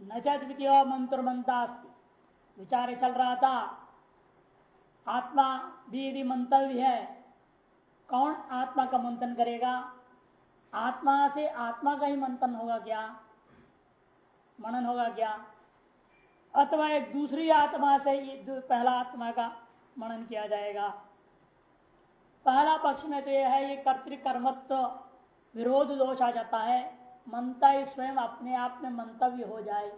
न द्वितीय मंत्र मनता विचार चल रहा था। आत्मा भी यदि मंतव्य है, कौन आत्मा का मंथन करेगा? आत्मा से आत्मा का ही मंथन होगा क्या? मनन होगा क्या? अथवा एक दूसरी आत्मा से पहला आत्मा का मनन किया जाएगा। पहला पक्ष में तो यह है ये कर्तिकर्मत्व विरोध दोष आ जाता है। मनता ही स्वयं अपने आप में मंतव्य हो जाए।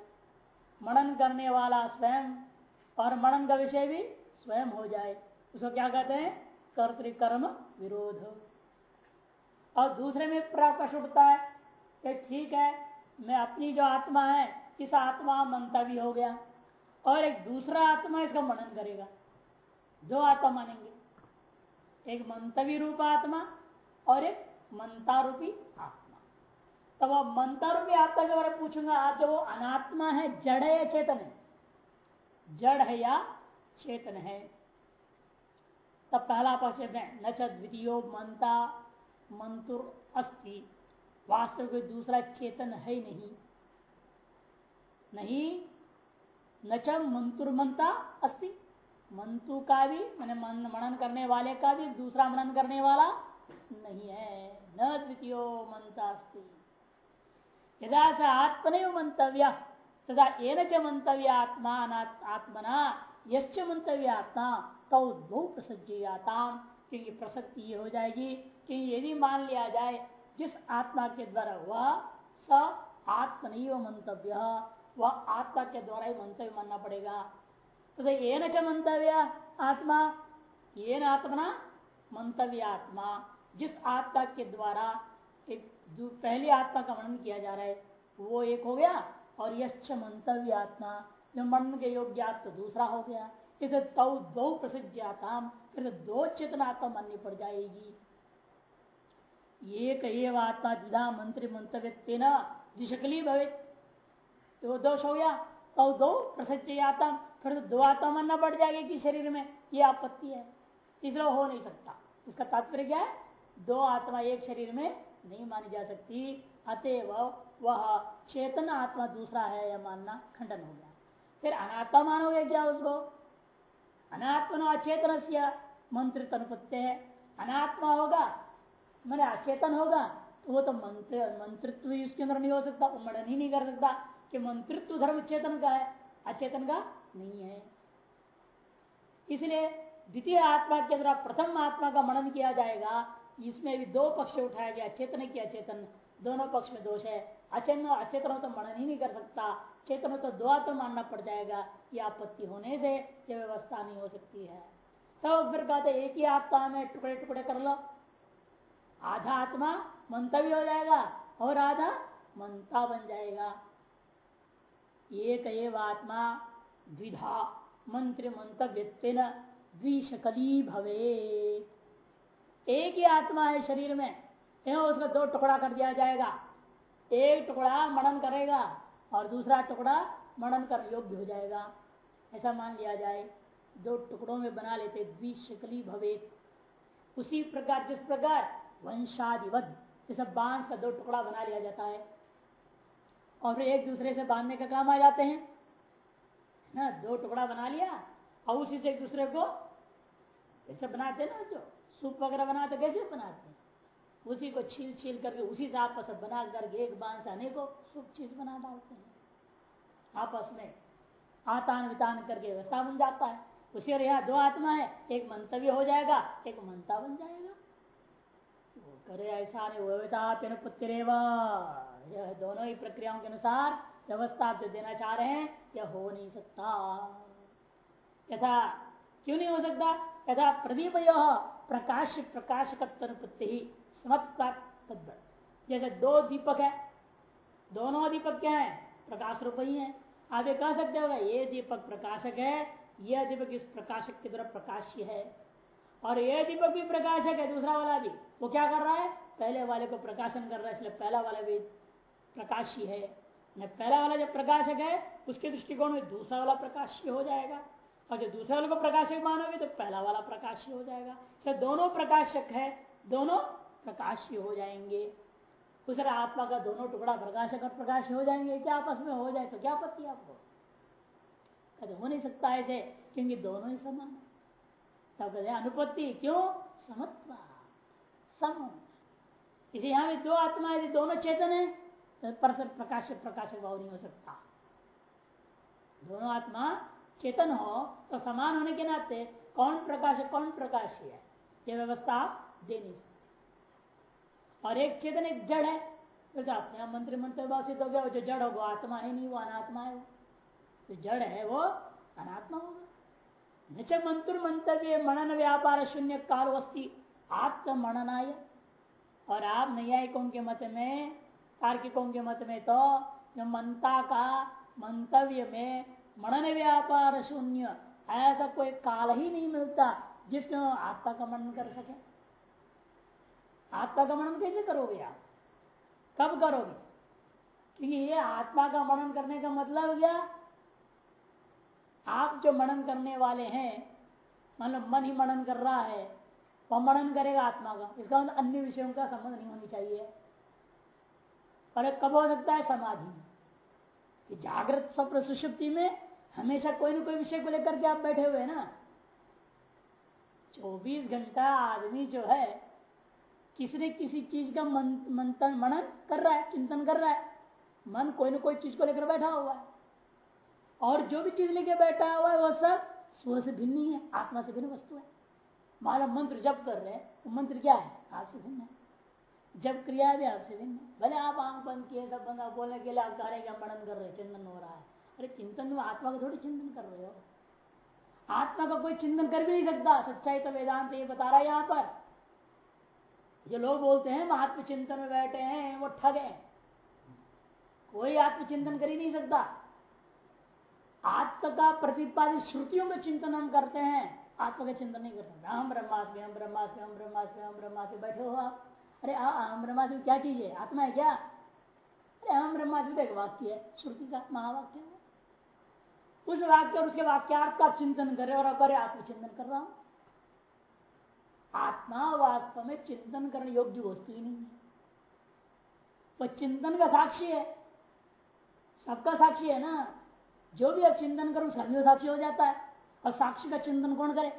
मनन करने वाला स्वयं और मनन का विषय भी स्वयं हो जाए। उसको क्या कहते हैं? कर्तिकर्म विरोध। और दूसरे में प्रकाश उठता है कि ठीक है, मैं अपनी जो आत्मा है, इस आत्मा मंतव्य हो गया। और एक दूसरा आत्मा इसका मनन करेगा। दो आत्मा मानेंगे। एक मंतव्य रूप आत्मा और एक मंता रूपी आत्मा। तब अब मंता रूपी आत्मा के बारे में पूछूँगा आप जब वो अनात्मा है, जड़ है या चेतन है? जड़ है या चेतन है? तब पहला पक्ष में न द्वितीय मंता, मंतुर अस्ति। वास्तव कोई दूसरा चेतन है ही नहीं। नहीं, न च मंतुर मंता अस्ति। मंतु का भी मैंने, मनन करने वाले का भी, दूसरा मनन करने वाला नहीं है। न द्वितीय मंता अस्ति। यदा स आत्मन मंतव्य तथा एन च मंतव्य आत्मा आत्मना, यश्च मंतव्य आत्मा तो दो प्रसज्जाता क्योंकि प्रसक्ति ये हो जाएगी कि यदि मान लिया जाए, जिस आत्मा के द्वारा वह स आत्मनिव मंतव्य, वह आत्मा के द्वारा ही मंतव्य मानना पड़ेगा। तथा ये न मंतव्य आत्मा ये न आत्मना मंतव्य आत्मा जिस आत्मा के द्वारा एक पहली आत्मा का मनन किया जा रहा है, वो एक हो गया और यश मंतव्य आत्मा, जो मनन के योग्य आत्मा दूसरा हो गया। इसे तौ दो प्रसिद्ध आता फिर दो चेतना आत्मा माननी पड़ जाएगी। एक एव आत्मा द्विधा मंत्री मंतव्य तेना जिशकली भवे तो दोष हो गया। तो दो आता फिर तो दो आत्मा मानना पड़ जाएगी कि शरीर में। ये आपत्ति है। इसलिए हो नहीं सकता। इसका तात्पर्य क्या है? दो आत्मा एक शरीर में नहीं मानी जा सकती। अतएव वह चेतन आत्मा दूसरा है, यह मानना खंडन हो गया। फिर अनात्मा मानोगे क्या उसको? अनात्मा अचेतन से मंत्रित अनुपत्य है। अनात्मा होगा, मैंने अचेतन होगा तो वो तो मंत्र, मंत्रित्व ही उसके अंदर नहीं हो सकता मरण ही नहीं कर सकता कि मंत्रित्व धर्म चेतन का है, अचेतन का नहीं है। इसलिए द्वितीय आत्मा के द्वारा प्रथम आत्मा का मनन किया जाएगा इसमें भी दो पक्ष उठाया गया, चेतन की अचेतन। दोनों पक्ष में दोष है। अचेतन अचेतन तो मनन ही नहीं कर सकता। चेतन तो दो तो मानना पड़ जाएगा। ये आपत्ति होने से यह व्यवस्था नहीं हो सकती है। तब तो फिर कहते एक ही आत्मा में टुकड़े टुकड़े कर लो। आधा आत्मा मंतव्य हो जाएगा और आधा मंता बन जाएगा। एक एव आत्मा द्विधा। मंत्र मंतव्य द्विशकली भवे एक ही आत्मा है शरीर में उसका दो टुकड़ा कर दिया जाएगा? एक टुकड़ा मनन करेगा और दूसरा टुकड़ा मनन कर योग्य हो जाएगा। ऐसा मान लिया जाए, दो टुकड़ों में बना लेते द्विशकली भवे उसी प्रकार, जिस प्रकार? वंशादिवध जैसे बाँस का दो टुकड़ा बना लिया जाता है। और फिर एक दूसरे से बांधने का काम आ जाते हैं। ना? दो टुकड़ा बना लिया और उसी से एक दूसरे को जैसे बनाते ना जो सूप वगैरह बनाते कैसे बनाते हैं। उसी को छील छील करके, उसी से आपस बना करके, एक बाँस अनेकों सूप चीज़ बना डालते हैं। आपस में आतान वितान करके व्यवस्था बन जाता है। उसी और यहाँ दो आत्मा है, एक मंतव्य हो जाएगा, एक मंता बन जाएगा। वो करे ऐसा नहीं यह दोनों ही प्रक्रियाओं के अनुसार व्यवस्था आप जो देना चाह रहे हैं, यह हो नहीं सकता। यथा क्यों नहीं हो सकता? यथा प्रदीप प्रकाश प्रकाशकत्वनुपत्ति ही जैसे दो दीपक है, दोनों दीपक क्या है? प्रकाश रूप ही है। आप ये कह सकते होगा ये दीपक प्रकाशक है, यह दीपक इस प्रकाशक के द्वारा प्रकाश्य है। और यह दीपक भी प्रकाशक है, दूसरा वाला भी। वो क्या कर रहा है? पहले वाले को प्रकाशन कर रहा है, इसलिए पहला वाला भी प्रकाशी है। पहला वाला जब प्रकाशक है, उसके दृष्टिकोण में दूसरा वाला प्रकाश्य हो जाएगा। और जब दूसरे वाले को प्रकाशक मानोगे तो पहला वाला प्रकाश्य हो जाएगा। सर, दोनों प्रकाशक है, दोनों प्रकाश्य हो जाएँगे। उस आत्मा का दोनों टुकड़ा प्रकाशक और प्रकाश हो जाएँगे। क्या आपस में हो जाए तो क्या आपत्ति आपको? कहते हो नहीं सकता ऐसे, क्योंकि दोनों ही समान है। तब कहते अनुपत्ति क्यों? समत्वा सम। इसे यहाँ भी दो आत्मा यदि दोनों चेतन है। तो परसर प्रकाश प्रकाशक भाव नहीं हो सकता। दोनों आत्मा चेतन हो तो समान होने के नाते कौन प्रकाश है, कौन प्रकाश है यह व्यवस्था आप दे नहीं सकते और एक चेतन एक जड़ है तो अपने आप मंत्र मंत्र सिद्ध हो गया जो जड़ हो, वो आत्मा है नहीं, वो अनात्मा है। जो जड़ है, वो अनात्मा होगा न मंत्र मंतव्य मनन व्यापार शून्य काल वस्ती आत्म मननाय और आप न्यायिकों के मत में, तार्किकों के मत में तो जो मनता का मंतव्य में मनन व्यापार शून्य। ऐसा कोई काल ही नहीं मिलता जिसमें आत्मा का मनन कर सके। आत्मा का मनन कैसे करोगे आप? कब करोगे? क्योंकि ये आत्मा का मनन करने का मतलब क्या? आप जो मनन करने वाले हैं मतलब मन ही मनन कर रहा है, वह मनन करेगा आत्मा का। इसका मतलब अन्य विषयों का संबंध नहीं होनी चाहिए। और कब हो सकता है समाधि? में जागृत स्वप्न सुषुप्ति में हमेशा कोई ना कोई विषय को लेकर के आप बैठे हुए ना। 24 घंटा आदमी जो है, किसी न किसी चीज़ का मंथन, मनन कर रहा है, चिंतन कर रहा है। मन कोई ना कोई चीज़ को लेकर बैठा हुआ है। और जो भी चीज़ लेके बैठा हुआ है वह सब स्व से भिन्न ही है, आत्मा से भिन्न वस्तु है। मान मंत्र जब कर रहे हैं तो मंत्र क्या है? आपसे भिन्न है। जब क्रिया भी आपसे भिन्न है। भले आप आँख बंद किए, सब बंद बोलने के लिए आप कह रहे हैं मनन कर रहे चिंतन हो रहा है। अरे चिंतन में आत्मा का थोड़ी चिंतन कर रहे हो? आत्मा का कोई चिंतन कर भी नहीं सकता। सच्चाई तो वेदांत ये बता रहा है यहाँ पर। जो लोग बोलते हैं, आत्मचिंतन में बैठे हैं, वो ठग कोई आत्मचिंतन कर ही नहीं सकता। आत्म का प्रतिपादित श्रुतियों का चिंतन हम करते हैं। आत्मा का चिंतन नहीं कर सकते। हम ब्रह्मास्म हम ब्रह्मास्म हम ब्रह्मास्म हम ब्रह्मास्म, बैठे हो आप। अरे हम ब्रह्मास्म क्या चीज़ है? आत्मा है क्या? अरे हम ब्रह्मास्म तो एक वाक्य है, श्रुति का महावाक्य है। उस वाक्य और उसके वाक्यार्थ का चिंतन करे और अगर आत्मचिंतन कर रहा हूँ। आत्मा वास्तव में चिंतन करने योग्य वस्तु ही नहीं है। वह चिंतन का साक्षी है। सबका साक्षी है ना। जो भी आप चिंतन करो उसका साक्षी हो जाता है। और साक्षी का चिंतन कौन करे?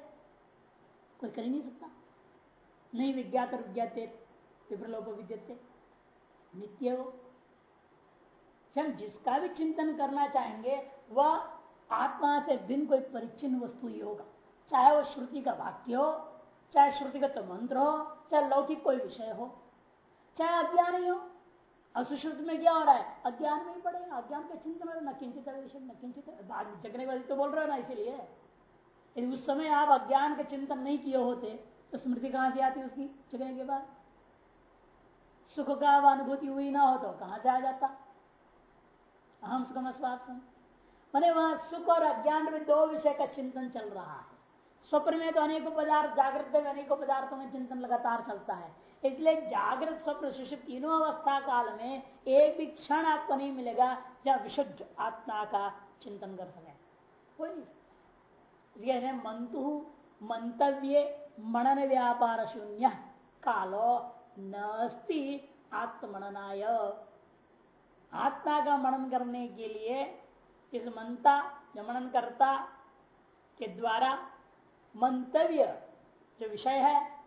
कोई कर ही नहीं सकता। नहीं विज्ञात और विज्ञाते विप्रलोप विद्यते। नित्य हो। जिसका भी चिंतन करना चाहेंगे, वह आत्मा से भिन्न कोई परिचिन वस्तु ही होगा। चाहे वो श्रुति का वाक्य हो, चाहे श्रुतिगत मंत्र हो, चाहे लौकिक कोई विषय हो, चाहे अज्ञान ही हो। असुश्रुत में क्या हो रहा है? अज्ञान में ही पड़ेगा। अज्ञान का चिंतन न किंचित न किंचित जगने वाले तो बोल रहे हो ना इसीलिए। यदि उस समय आप अज्ञान का चिंतन नहीं किए होते तो स्मृति कहाँ से आती उसकी? जगने के बाद। सुख का अनुभूति हुई ना हो तो कहाँ से आ जाता? अहम सुखम स्वास्थ्य मैंने वहाँ सुख और अज्ञान में दो विषय का चिंतन चल रहा है। स्वप्न में तो अनेकों पदार्थ, जागृत में अनेकों पदार्थों में चिंतन लगातार चलता है। इसलिए जागृत स्वप्न सुषिप्त तीनों अवस्था काल में एक भी क्षण आपको नहीं मिलेगा जब विशुद्ध आत्मा का चिंतन कर सके। कोई नहीं। मंतु, मंतव्य, मनन व्यापार शून्य, कालो, नस्ति, आत्मननाय। आत्मा का मनन करने के लिए इस मंता जो मनन करता के द्वारा मंतव्य जो विषय है,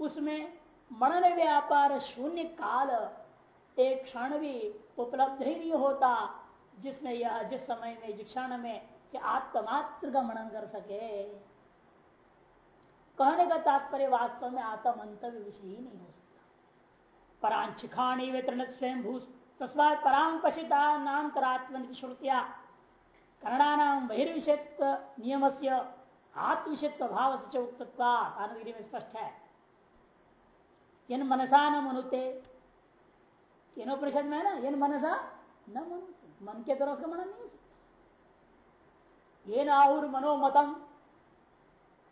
उसमें मनन व्यापार शून्य काल एक क्षण भी उपलब्ध ही नहीं होता, जिसमें यह, जिस समय में, जिस क्षण में आत्मात्र का मनन कर सके। कहने का तात्पर्य वास्तव में आत्म मंतव्य विषय ही नहीं हो सकता। परांचिखाणी वे तृण स्वयं भू तस्मात पराम पशिता नान्तरात्म श्रुतिया करणानाम बहिर्विषयत्व नियम से आत्मविषयत्व भाव से आनंदगिरी में स्पष्ट है। यन मनसा न मनुते। परिषद में है ना, यन मनसा न मनुते। मन के द्वारा उसका मनन नहीं हो सकता। ये नाहुर मनोमतम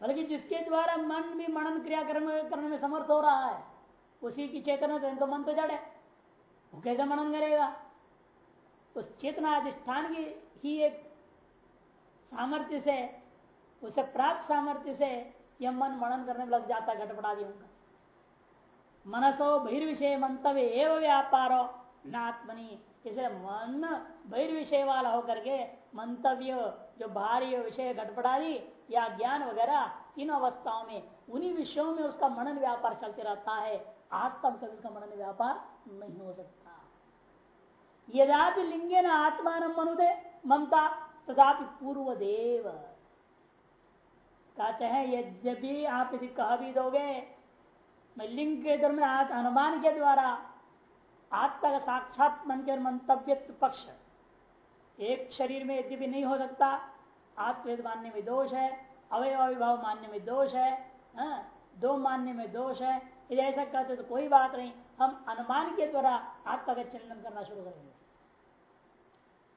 बल्कि जिसके द्वारा मन भी मनन क्रिया करने में समर्थ हो रहा है, उसी की चेतना तो मन तो जड़ है। वो कैसे मनन करेगा? उस चेतना अधिष्ठान की ही एक सामर्थ्य से, उसे प्राप्त सामर्थ्य से यह मन मनन करने लग जाता है घटपटा भी उनका। मनसो बहिर्विषय मंतव्य एवं व्यापारो न आत्मनि इसे मन बहिर्विषय वाला होकर के मंतव्य, जो भारी विषय घटपटादी या ज्ञान वगैरह इन अवस्थाओं में, उन्हीं विषयों में उसका मनन व्यापार चलते रहता है। आत्मा कभी उसका मनन व्यापार नहीं हो सकता। यदापि लिंगे न आत्मान मनुदे ममता तदापि पूर्व देव कहते हैं यद्यपि आप यदि कह भी दोगे, मैं लिंग के दरमियान अनुमान के द्वारा आत्मा का साक्षात मन के मंतव्य पक्ष एक शरीर में यद्यपि नहीं हो सकता, आत्मवेद मानने में दोष है अवयविभाव मानने में दोष है, हा? दो मानने में दोष है, यदि ऐसा कहते तो कोई बात नहीं, हम अनुमान के द्वारा आत्मा का चिंतन करना शुरू करेंगे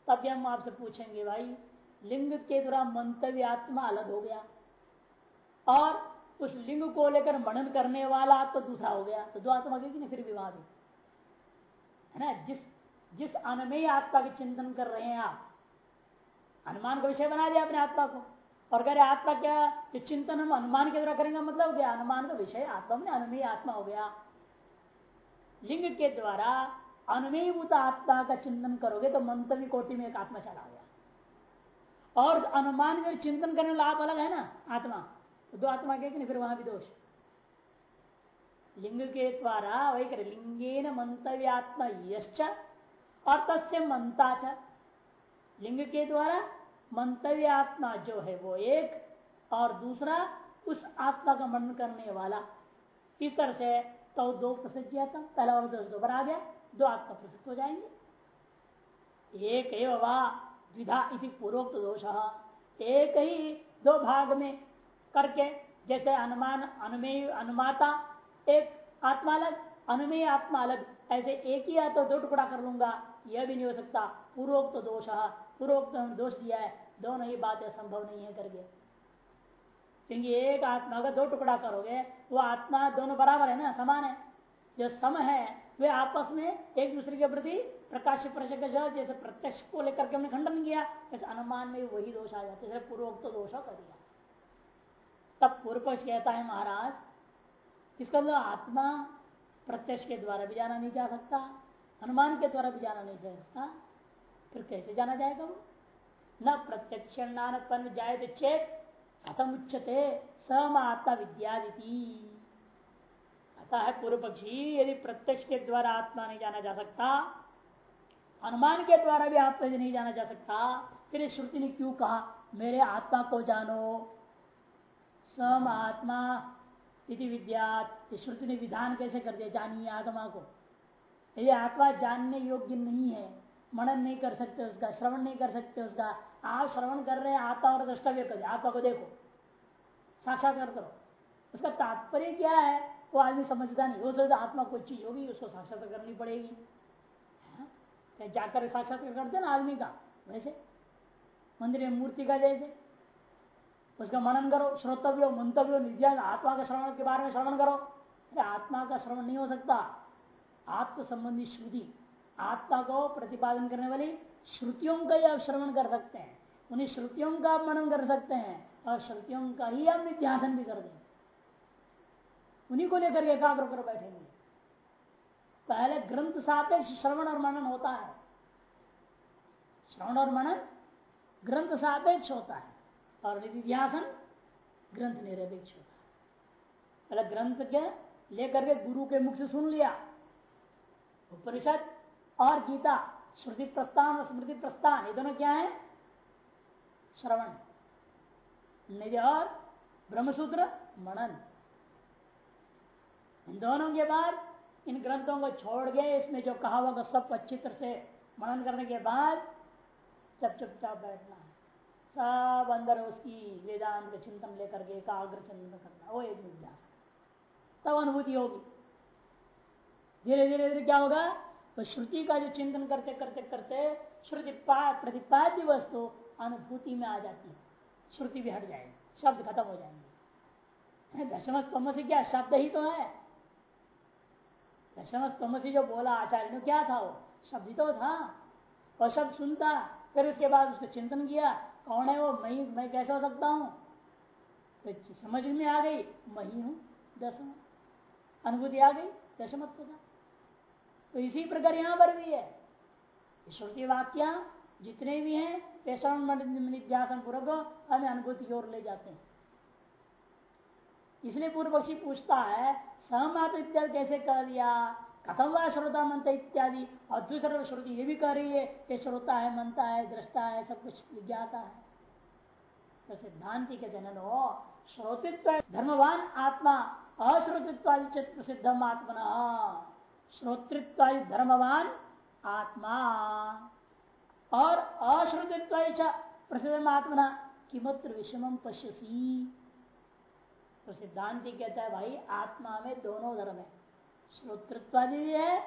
तब हम आपसे पूछेंगे, भाई, लिंग के द्वारा मंतव्य आत्मा अलग हो गया और उस लिंग को लेकर मनन करने वाला तो दूसरा हो गया। तो दो आत्मा की ना फिर वहाँ है। ना? जिस जिस अनमेय आत्मा के चिंतन कर रहे हैं आप, अनुमान का विषय बना दिया अपने आत्मा को और कह रहे आत्मा क्या ये चिंतन हम अनुमान के द्वारा करेंगे? मतलब क्या? अनुमान का विषय आत्मा अनुमेय आत्मा हो गया। लिंग के द्वारा अनुमेयभूत आत्मा का चिंतन करोगे तो मंतव्य कोटि में एक आत्मा चला गया। और अनुमान में चिंतन करने वाला आप अलग है ना, आत्मा। तो दो आत्मा के फिर वहाँ भी दोष। लिंग के द्वारा वही करे लिंगे न मंतव्य आत्मा यश्च और तस्य मंता च। लिंग के द्वारा मंतव्य आत्मा जो है वो एक और दूसरा उस आत्मा का मनन करने वाला। इस तरह से तो दो प्रसिद्ध था, पहला और दो दोबार आ गया। दो आत्मा प्रसिद्ध हो जाएँगे। एक द्विधा इति पूर्वोक्त दोष। एक ही दो भाग में करके, जैसे अनुमान, अनुमेय, अनुमाता, एक आत्मा अलग, अनुमेय आत्मा अलग, ऐसे एक ही तो दो टुकड़ा कर लूँगा, यह भी नहीं हो सकता। पूर्वोक्त दोष पूर्वोक्त दोष दिया है, दोनों ही बातें संभव नहीं है करके। क्योंकि एक आत्मा का दो टुकड़ा करोगे, वो आत्मा दोनों बराबर है ना, समान है। जो सम है वे आपस में एक दूसरे के प्रति प्रकाश प्रचक जैसे प्रत्यक्ष को लेकर के हमने खंडन किया वैसे अनुमान में वही दोष आ जाते जैसे पूर्वोक्त तो दोष कर दिया। तब पूर्व पक्ष कहता है महाराज इसका मतलब आत्मा प्रत्यक्ष के द्वारा भी जाना नहीं जा सकता, अनुमान के द्वारा भी जाना नहीं जा सकता, फिर कैसे जाना जाएगा वो? न प्रत्यक्ष जाए चेत कथम उच्चते सम आत्मा अतः है पूर्व पक्षी यदि प्रत्यक्ष के द्वारा आत्मा नहीं जाना जा सकता, अनुमान के द्वारा भी आत्मा नहीं जाना जा सकता, फिर श्रुति ने क्यों कहा, मेरे आत्मा को जानो। सम आत्मा इति विद्यात। श्रुति ने विधान कैसे कर दिया, जानिए आत्मा को। यदि आत्मा जानने योग्य नहीं है, मनन नहीं कर सकते उसका, श्रवण नहीं कर सकते उसका। आप श्रवण कर रहे हैं, आत्मा और द्रष्टव्य कर आत्मा को देखो, साक्षात्कार करो। उसका तात्पर्य क्या है? वो आदमी समझता नहीं। वो सोचता आत्मा कोई चीज़ होगी, उसको साक्षात्कार करनी पड़ेगी। हाँ? जाकर साक्षात्कार करते ना आदमी का, वैसे। मंदिर में मूर्ति का जैसे। उसका मनन करो, श्रोतव्य, मंतव्य, निध्यान, आत्मा का श्रवण के बारे में श्रवण करो। अरे, आत्मा का श्रवण नहीं हो सकता। आत्म संबंधी श्रुति। आत्मा को प्रतिपादन करने वाली श्रुतियों का ही आप श्रवण कर सकते हैं। उन्हीं श्रुतियों का आप मनन कर सकते हैं। और श्रुतियों का ही आप निध्यासन भी कर देंगे। उन्हीं को लेकर एकाग्र कर बैठेंगे। पहले ग्रंथ सापेक्ष श्रवण और मनन होता है। श्रवण और मनन ग्रंथ सापेक्ष होता है और निधिध्यासन ग्रंथ निरपेक्ष होता है। पहले ग्रंथ के लेकर के गुरु के मुख से सुन लिया। उपनिषद और गीता श्रुति प्रस्थान और स्मृति प्रस्थान, ये दोनों क्या है? श्रवण। निधि और ब्रह्मसूत्र, मनन। इन दोनों के बाद इन ग्रंथों को छोड़ गए इसमें जो कहा होगा सब अच्छी तरह से मनन करने के बाद चप चुपचाप बैठना है। सब अंदर उसकी वेदांत का चिंतन लेकर के एकाग्र चिंतन करना, वो एक विद्यास तब अनुभूति होगी। धीरे धीरे धीरे क्या होगा? तो श्रुति का जो चिंतन करते करते करते श्रुति प्रतिपाद्य वस्तु अनुभूति में आ जाती है। श्रुति भी हट जाएगी, शब्द खत्म हो जाएँगे। दशम स्तंभ से क्या? शब्द ही तो है। दशम स्तंभ से जो बोला आचार्य ने, क्या था वो? शब्द तो था। और शब्द सुनता, फिर उसके बाद उसका चिंतन किया, कौन है वो? मैं मैं कैसे हो सकता हूँ? तो समझ में आ गई, मैं ही दसवा। अनुभूति आ गई दशमत्व का तो इसी प्रकार यहाँ पर भी है। श्रुति वाक्य जितने भी हैं, वे श्रवण पूर्वक हमें अनुभूति की ओर ले जाते हैं। इसलिए पूर्व पक्षी पूछता है सहमात्र इत्यादि कैसे कह दिया कथम वह श्रोता मनता इत्यादि। और दूसरा श्रुति ये भी कह रही है ये श्रोता है मनता है, दृष्टा है, सब कुछ विज्ञाता है। तो सिद्धांति के जनन हो, श्रोतित्व धर्मवान आत्मा, अश्रोतित्वादि प्रसिद्ध आत्मना। श्रोतृत्वादि धर्मवान आत्मा। और अश्रुतित्व प्रसिद्ध आत्मना। किमत्र विषम पश्यसी? तो सिद्धांति कहता है भाई आत्मा में दोनों धर्म है। श्रोतृत्वादि भी है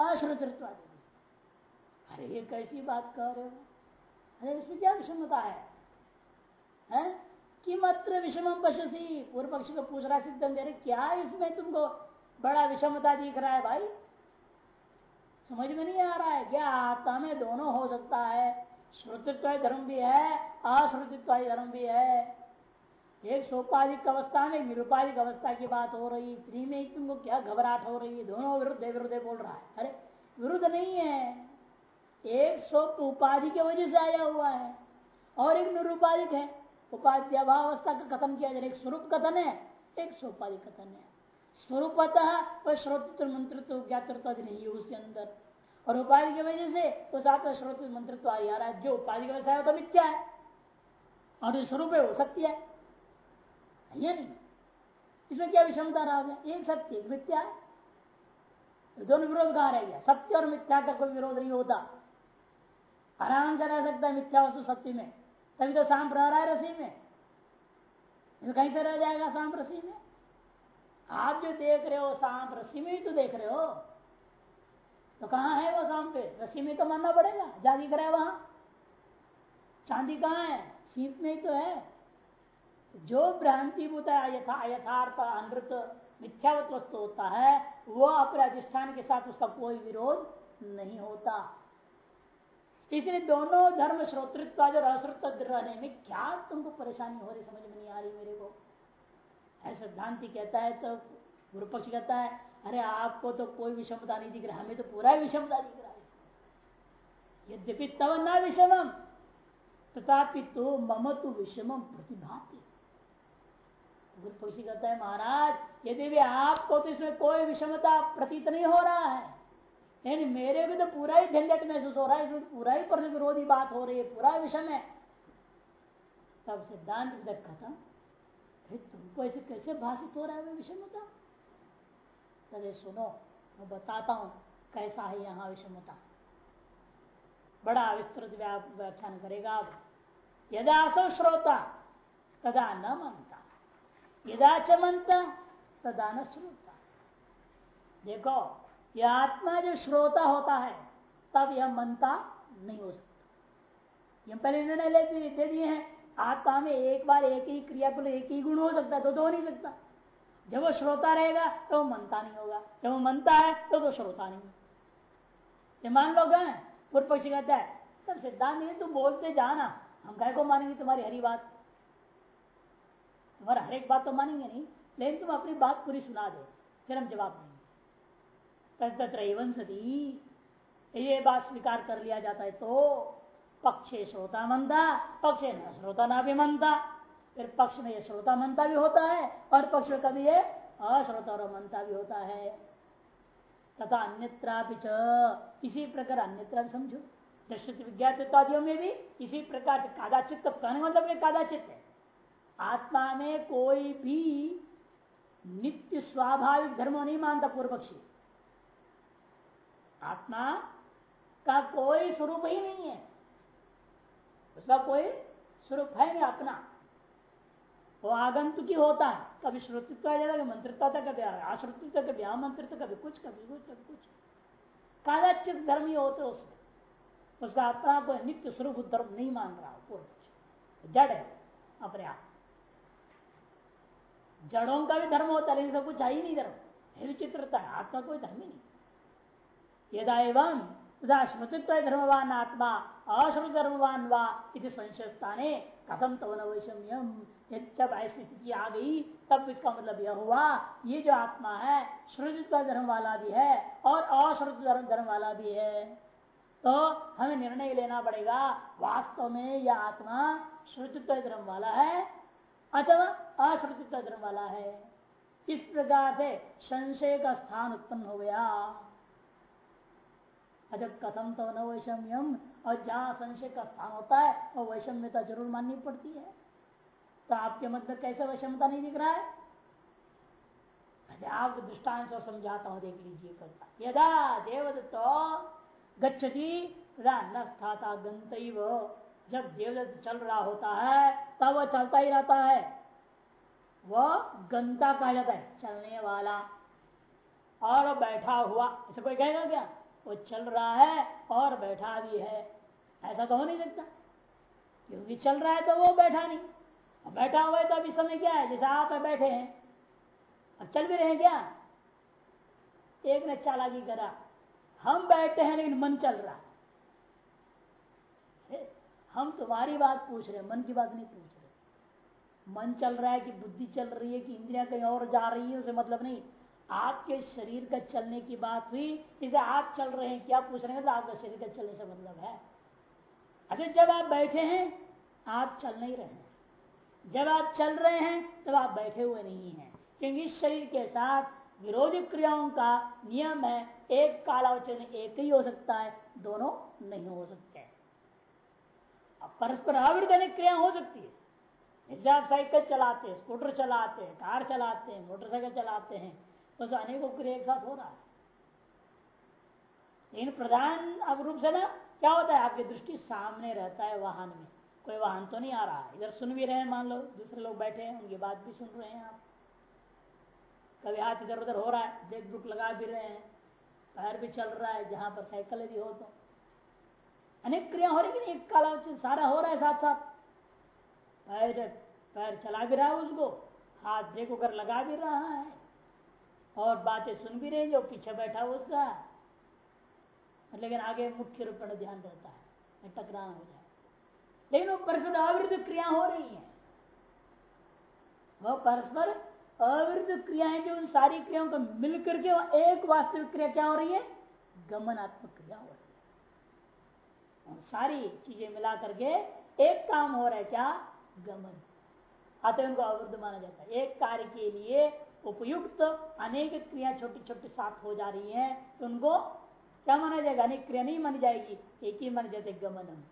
अश्रोतृत्वादि भी अरे ये कैसी बात कह रहे हो? अरे इसमें क्या विषमता है, है? किमत्र विषम पशसी पूर्व पक्ष को पूछ रहा सिद्धांत दे रहे क्या इसमें तुमको बड़ा विषमता दिख रहा है भाई? समझ में नहीं आ रहा है क्या आत्मा में दोनों हो सकता है? श्रोतृत्व धर्म भी है अश्रुतित्व धर्म भी है। एक सोपाधिक अवस्था में निरुपाधिक अवस्था की बात हो रही, इतनी में तुमको क्या घबराहट हो रही है दोनों विरुद्ध विरुद्ध बोल रहा है। अरे, विरुद्ध नहीं है। एक सोप उपाधि की वजह से आया हुआ है, और एक निरुपाधिक है। उपाध्याभावस्था का कथन किया जाए एक स्वरूप कथन है, एक सोपाधिक कथन है। स्वरूपतः वह श्रोतृत्व मंत्रत्व ज्ञातृत्व नहीं है उसके अंदर। और उपाधि की वजह से वो साथ श्रोत मंत्रत्व आ रहा है। जो उपाधि की से तो मिथ्या है, और जो स्वरूप है वो सत्य है। है नहीं। इसमें क्या विषमता रहा गया? एक सत्य मिथ्या तो दोनों विरोध कहा रह गया? सत्य और मिथ्या का कोई विरोध नहीं होता। आराम से रह सकता है मिथ्या वस्तु सत्य में। तभी तो सांप रह रहा है रसी में। तो कहीं से रह जाएगा सांप रसी में? आप जो देख रहे हो सांप रसी में ही तो देख रहे हो। तो कहाँ है वो सांप पे रसी में तो मानना पड़ेगा। जादी करे वहाँ। चांदी कहाँ है? सीप में ही तो है। जो यथा यथार्थ अनृत मिथ्यावत वस्तु होता है, वो अपने अधिष्ठान के साथ उसका कोई विरोध नहीं होता। इसलिए दोनों धर्म श्रोतृत्व और अश्रुत्व रहने में क्या तुमको परेशानी हो रही समझ में नहीं आ रही मेरे को? ऐसा सिद्धांति कहता है तो गुरु पक्ष कहता है, अरे आपको तो कोई विषमता नहीं दिख रहा, हमें तो पूरा ही विषमता दिख रहा है। यद्यपि तब न विषमम, तथापि तो मम तो विषमम प्रतिभाती। पक्षी कहता है, महाराज, यदि भी आपको तो इसमें कोई विषमता प्रतीत नहीं हो रहा है। यानी मेरे को तो पूरा ही झंझट महसूस हो रहा है, इसमें पूरा ही पर विरोधी बात हो रही है, पूरा विषम है। तब सिद्धांत खत्म। फिर तुमको ऐसे कैसे भाषित हो रहा है विषमता? कदे सुनो, मैं बताता हूँ कैसा है यहाँ विषमता। बड़ा विस्तृत व्याख्यान करेगा यदा सो श्रोता, तदा न मनता यदा च तदा न श्रोता। देखो यह आत्मा जो श्रोता होता है, तब यह मनता नहीं हो सकता। ये पहले निर्णय ले, दे दिए हैं। आत्मा में एक बार एक ही क्रिया को एक ही गुण हो सकता है तो हो नहीं सकता। जब वो श्रोता रहेगा तो वो मनता नहीं होगा। जब वो मनता है तो तो श्रोता नहीं ये मान लो गए पूर्व पक्षी कहता है सिद्धांत नहीं तुम बोलते जाना। हम कह को मानेंगे तुम्हारी हरी बात। तुम्हारा हर एक बात तो मानेंगे नहीं, लेकिन तुम अपनी बात पूरी सुना दे, फिर हम जवाब देंगे। तत्र सदी ये बात स्वीकार कर लिया जाता है तो पक्षे श्रोता मनता, पक्षे न श्रोता ना भी मनता। फिर पक्ष में ये श्रोता मनता भी होता है, और पक्ष में कभी ये अश्रोता और मनता भी होता है। तथा अन्यत्रा भी इसी प्रकार अन्यत्र भी समझो। दृष्टि विज्ञातित्वादियों में भी इसी प्रकार से कादाचित कहने मतलब कादाचित है। आत्मा में कोई भी नित्य स्वाभाविक धर्म नहीं मानता पूर्व पक्षी। आत्मा का कोई स्वरूप ही नहीं है। उसका कोई स्वरूप है नहीं अपना। वो आगंतुकी होता है। कभी श्रुतित्व आ जाता कभी मंत्रित्व आता कभी आश्रुतित्व, कभी आमंत्रित्व कभी कुछ कभी कुछ कभी कुछ। कालाचित धर्म ही होते उसमें। उसका अपना कोई नित्य स्वरूप धर्म नहीं मान रहा, पूर्व जड़ है, अपने आप। जड़ों का भी धर्म होता है, लेकिन सब कुछ ही नहीं धर्म। विचित्रता है, आत्मा कोई धर्म ही नहीं। यदा एवं तथा स्मृतित्व धर्मवान आत्मा अश्रुत धर्मवान वा इति संशयस्थाने कथम तो न वैषम्यम जब ऐसी स्थिति आ गई, तब इसका मतलब यह हुआ, ये जो आत्मा है, श्रुतित्व धर्म वाला भी है, और अश्रुत धर्म वाला भी है। तो हमें निर्णय लेना पड़ेगा, वास्तव में यह आत्मा श्रुतित्व धर्म वाला है अथवा अश्रुतित्व धर्म वाला है। इस प्रकार से संशय का स्थान उत्पन्न हो गया। अजब कथम तो न वैषम्यम, और जहाँ संशय का स्थान होता है वो वैषम्यता ज़रूर माननी पड़ती है। तो आपके मत में कैसे वैषम्यता नहीं दिख रहा है? आप दृष्टांत से समझाता हूँ, देख लीजिए करता यदा देवदत्त गच्छति न स्थाता गंत जब देवदत्त चल रहा होता है, तब वह चलता ही रहता है। वह गंता कहा जाता है, चलने वाला। और बैठा हुआ, ऐसा कोई कहेगा क्या? वो चल रहा है और बैठा भी है। ऐसा तो हो नहीं सकता। क्योंकि चल रहा है तो वो बैठा नहीं। और बैठा हुआ है तो अभी समय क्या है? जैसे आप बैठे हैं। और चल भी रहे क्या? एक ने चालाकी करा। हम बैठे हैं लेकिन मन चल रहा। है हम तुम्हारी बात पूछ रहे मन की बात नहीं पूछ रहे। मन चल रहा है कि बुद्धि चल रही है कि इंद्रिया कहीं और जा रही है, उसे मतलब नहीं। आपके शरीर का चलने की बात हुई, इसे आप चल रहे हैं, क्या पूछ रहे हैं? तो आपका शरीर का चलने से मतलब है। अरे जब आप बैठे हैं, आप चल नहीं रहे जब आप चल रहे हैं, तब आप बैठे हुए नहीं हैं। क्योंकि इस शरीर के साथ विरोधी क्रियाओं का नियम है, एक कालावचन एक ही हो सकता है, दोनों नहीं हो सकते। अब परस्पर आवृत अनेक क्रिया हो सकती है। जैसे आप साइकिल चलाते हैं, स्कूटर चलाते हैं, कार चलाते हैं, मोटरसाइकिल चलाते हैं बस अनेकों क्रिया एक साथ हो रहा है। लेकिन प्रधान अब रूप से ना, क्या होता है? आपकी दृष्टि सामने रहता है वाहन में। कोई वाहन तो नहीं आ रहा है। इधर सुन भी रहे हैं, मान लो, दूसरे लोग बैठे हैं, उनकी बात भी सुन रहे हैं आप। कभी हाथ इधर उधर हो रहा है, ब्रेक ब्रुक लगा भी रहे हैं पैर भी चल रहा है, जहाँ पर साइकिल भी हो तो। अनेक क्रिया हो रही कि नहीं? काला सारा हो रहा है साथ साथ पैर पैर चला भी रहा है उसको, हाथ ब्रेक वगैरह लगा भी रहा है। और बातें सुन भी रहे जो पीछे बैठा उसका। लेकिन आगे मुख्य रूप में ध्यान रहता है टकराना हो जाए। लेकिन वो परस्पर अवृद्ध क्रिया हो रही है। वो परस्पर अवृद्ध क्रियाएँ जो उन सारी क्रियाओं को मिलकर के एक वास्तविक क्रिया क्या हो रही है? गमनात्मक क्रिया हो रही है। सारी चीज़ें मिला करके एक काम हो रहा है क्या? गमन। अतः उनको अवृद्ध माना जाता है। एक कार्य के लिए उपयुक्त अनेक क्रिया छोटी छोटी साथ हो जा रही है तो उनको क्या माना जाएगा? अनेक क्रिया नहीं मानी जाएगी, एक ही मानी जाते गमनम।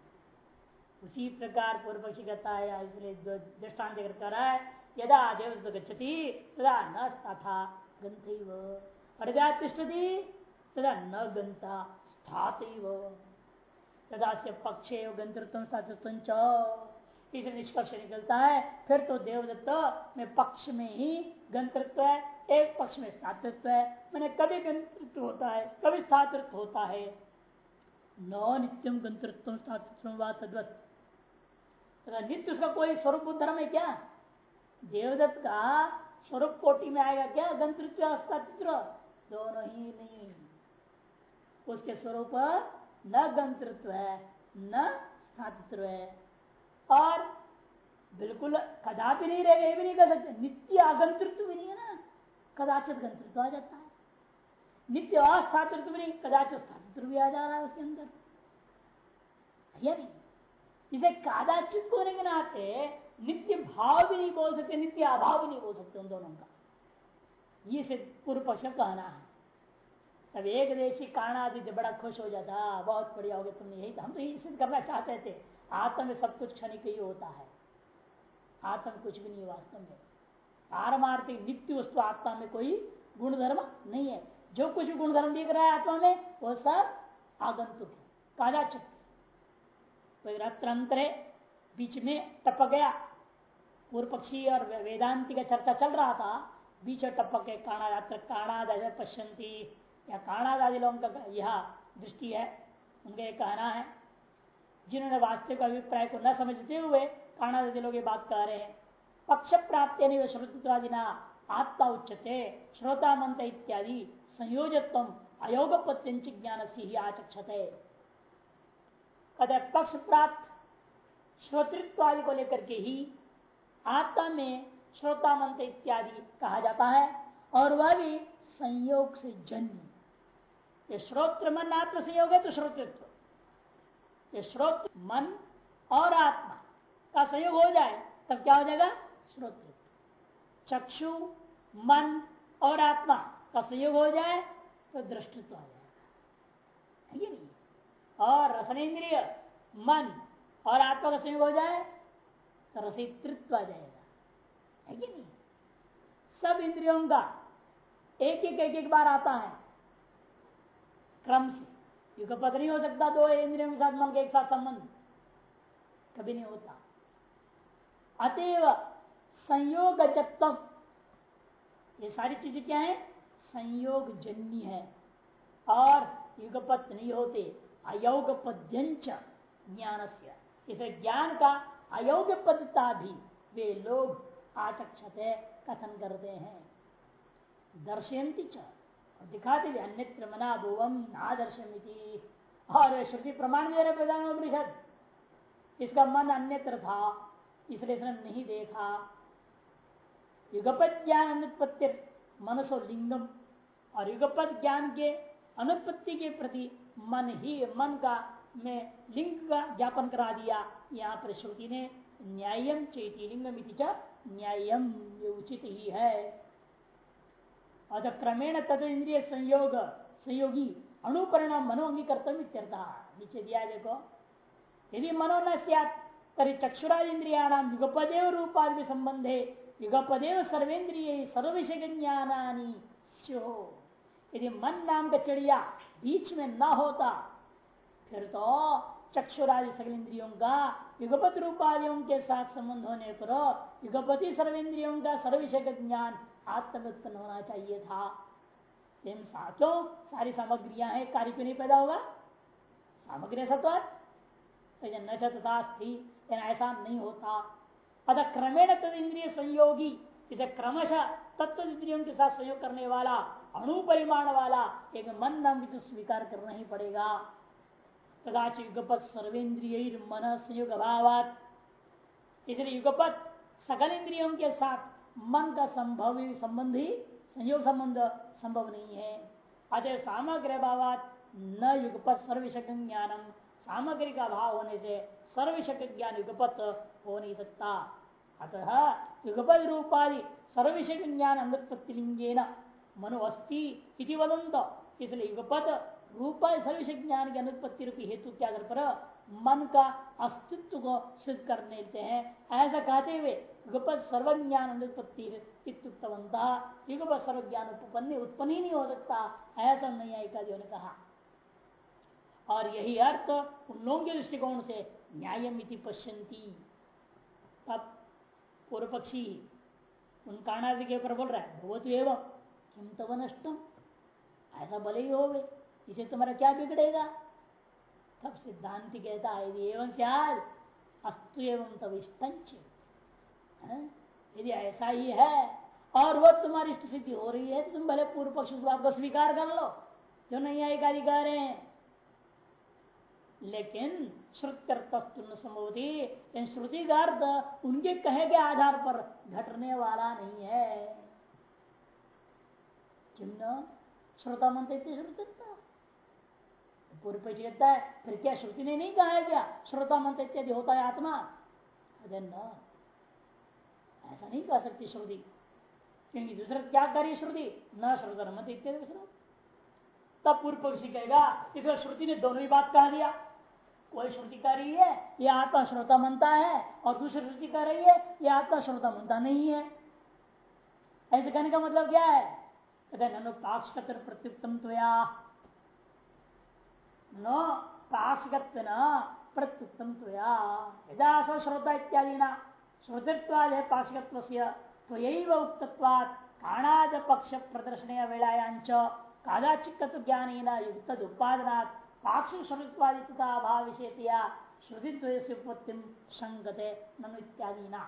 उसी प्रकार पूर्व पक्षी कहता है इसलिए दृष्टांत कर रहा है, यदा देव गच्छति, तदा न तथा और यदा तिष्ठति तदा न गंता स्थात तदा से पक्षे गंतृत्व इसे निष्कर्ष निकलता है, फिर तो देवदत्त में पक्ष में ही गंतृत्व है, एक पक्ष में स्थातृत्व है। मैंने कभी गंतृत्व होता है, कभी स्थातृत्व होता है। न नित्यम गंतृत्व स्थातृत्व तद्वत। नित्य उसका कोई स्वरूप धर्म है क्या? देवदत्त का स्वरूप कोटि में आएगा क्या? गंतृत्व दोनों ही नहीं। उसके स्वरूप न गंतृत्व है, न स्थातित्व है। और बिल्कुल कदापि नहीं रहेगा ये भी नहीं कर सकते। नित्य अगंतृत्व भी नहीं है ना। कदाचित गंतृत्व आ जाता है। नित्य अस्थातृत्व भी नहीं, कदाचित स्थातृत्व भी आ जा रहा है उसके अंदर। या नहीं? इसे कादाचित के नाते नित्य भाव भी नहीं बोल सकते, नित्य अभाव भी नहीं बोल सकते उन दोनों का। ये सिर्फ़ पूर्व पक्ष कहना है। तब एक देशी कारणादित्य बड़ा खुश हो जाता बहुत बढ़िया हो गया तुमने, यही हम तो यही सिद्ध करना चाहते थे। आत्म में सब कुछ क्षणिक ही होता है। आत्म कुछ भी नहीं वास्तव में। पारमार्थिक नित्य वस्तु आत्मा में कोई गुणधर्म नहीं है। जो कुछ गुणधर्म दिख रहा है आत्मा में, वो सब आगंतुक है कादाचित कोई रत्र बीच में टपक गया। पूर्व पक्षी और वेदांति का चर्चा चल रहा था। बीच में टपक के काणाद काणाद पश्यंती या काणाद आदि लोगों का यह दृष्टि है, उनका एक कहना है। जिन्होंने वास्तविक अभिप्राय को न समझते हुए काणाद आदि लोग ये बात कह रहे हैं, पक्ष प्राप्त नहीं श्रुतित्वादिना आत्मा उच्चते श्रोता इत्यादि संयोजत्व अयोगपत्यंच ज्ञान से ही आचक्षते। कदर पक्ष प्राप्त श्रोतृत्व आदि को लेकर के ही आत्मा में श्रोता मंत्र इत्यादि कहा जाता है, और वह भी संयोग से जन्म। ये श्रोत्र मन आत्म संयोग है तो श्रोतृत्व ये श्रोत्र मन और आत्मा का संयोग हो जाए, तब क्या हो जाएगा? श्रोतृत्व चक्षु, मन और आत्मा का संयोग हो जाए तो दृष्टित्व आ जाएगा। नहीं? और रसनेन्द्रिय मन और आत्मा का संयोग हो जाए तो रसित्व आ जाएगा। है कि नहीं? सब इंद्रियों का एक एक एक एक बार आता है। क्रम से। युगपत नहीं हो सकता, दो इंद्रियों के साथ मन के एक साथ संबंध। कभी नहीं होता। अतएव संयोग ये सारी चीज़ें क्या है? संयोग जन्य है। और युगपत नहीं होते, अयोगपद्यंच ज्ञान से इसे ज्ञान का अयोग्यपदता भी वे लोग आचक्षते, कथन करते हैं। दर्शयती च। दिखाते भी अन्यत्र मना भुवम ना दर्शमिति और श्रुति प्रमाण दे रहे उपनिषद। इसका मन अन्यत्र था इसलिए इसने नहीं देखा। युगपत ज्ञान अनुत्पत्ति मनसो लिंगम, और युगपत ज्ञान के अनुत्पत्ति के प्रति मन ही मन का में लिंग का ज्ञापन करा दिया। यहाँ पर श्रुति ने न्यायम चेती लिंगम न्यायम ये उचित ही है। अतः क्रमेण तद इंद्रिय संयोग, संयोगी मनो अंगीकर्तव्य नीचे दिया देखो यदि मनो न तरी चक्षुराज इंद्रियाणाम युगपदेव रूपादि संबंधे युगपदेव सर्वेन्द्रिय सर्वविषय ज्ञानी यदि मन नाम का चिड़िया, बीच में न होता, फिर तो चक्षुरादि सकल इंद्रियों का युगपत रूपादियों के साथ संबंध होने पर युगपति सर्वेन्द्रियों का सर्वविषय ज्ञान आत्म उत्पन्न होना चाहिए था। क्यों सारी सामग्रियाँ हैं, कार्य क्यों नहीं पैदा होगा? सामग्री सत्वात न थी ऐसा नहीं होता। अतः क्रमेण तद इंद्रिय संयोगी, इसे क्रमशः तत्व इंद्रियों के साथ संयोग करने वाला, अणुपरिमाण वाला, एक मन नाम की स्वीकार करना ही पड़ेगा। कदाच युगपत सर्वेन्द्रिय मन संयोग अभाव इसलिए युगपत सकल इंद्रियों के साथ मन का संभव संबंधी, संयोग संबंध संभव नहीं है। अतः सामग्र भाव न युगपत सर्वशक ज्ञानम। सामग्री का भाव होने से सर्वशक ज्ञान युगपत हो नहीं सकता। अतः युगपद रूपादि सर्वशक ज्ञान अमृतपत्ति लिंगे मनो अस्थि वदंत इसलिए युगपद रूप सर्वशक ज्ञान के अनुत्पत्ति रूपी हेतु क्या कर पर मन का अस्तित्व को सिद्ध कर लेते हैं। ऐसा कहते हुए युगपत सर्वज्ञान अनुत्पत्ति इत्युक्तवंता युगपत सर्वज्ञान उपपन्न उत्पन्न ही नहीं हो सकता। ऐसा नहीं आयिकादियों ने कहा। और यही अर्थ उन लोगों के दृष्टिकोण से न्यायमिति पश्यंती अब पूर्व पक्षी उन कारणादि के ऊपर बोल रहा है भगवत एवं किम तब नष्टम? ऐसा भले ही हो गए इसे तुम्हारा क्या बिगड़ेगा? तब सिद्धांति कहता है एवं सियाद अस्तु एवं तब इष्टंच यदि ऐसा ही है, और वो तुम्हारी इष्ट सिद्धि हो रही है तो तुम भले पूर्व पक्ष उस बात को स्वीकार कर लो, जो नहीं आएगा अधिकार है। लेकिन श्रुतकर्तस्तु न श्रुति का उनके कहे के आधार पर घटने वाला नहीं है। किम श्रोता मंत्र श्रुतिता पूर्व पक्ष कहता है, फिर क्या श्रुति ने नहीं कहा क्या? श्रोता मंत्र इत्यादि होता है आत्मा। न ऐसा नहीं कह सकती श्रुति। क्योंकि दूसरा क्या करिए श्रुति? न श्रोता इत्यादि तब पूर्व पक्षी कहेगा इसलिए श्रुति ने दोनों ही बात कह दिया। कोई श्रुति कर रही है, ये आत्मा श्रोता मनता है, और दूसरी श्रुति कर रही है यह आत्मा श्रोता मनता नहीं है। ऐसे कहने का मतलब क्या है? कहते ननो पाक्षकत्र प्रत्युत्तम त्वया। नो पाक्षिकत्व न प्रत्युत्तम त्वया। यदा श्रोता इत्यादि ना श्रुतित्वाद है पाक्षिकत्व तो यही वह उक्तत्वाद काणाद पक्ष प्रदर्शन वेलायांच कादाचिक ज्ञान युक्त उत्पादना पाक्षिक श्रुतित्वादि तथा अभाव विषयतया श्रुतित्व से उत्पत्ति संगते ननु इत्यादि ना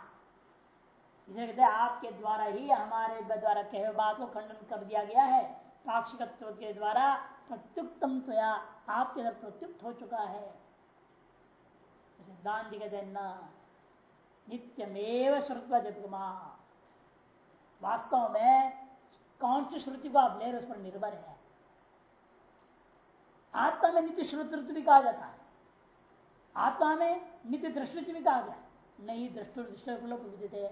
इसे कहते आपके द्वारा ही, हमारे द्वारा कहे बात को खंडन कर दिया गया है। पाक्षिकत्व के द्वारा प्रत्युक्तम त्वया आपके अंदर प्रत्युक्त हो चुका है। सिद्धांत कहते न नित्यमेव श्रुत्व जगमा वास्तव में कौन सी श्रुति को आप ले रहे उस पर निर्भर है। आत्मा में नित्य श्रोतृत्व भी कहा जाता है। आत्मा में नित्य दृष्टि भी कहा गया नहीं दृष्टि दृष्टि उपलोप विद्यते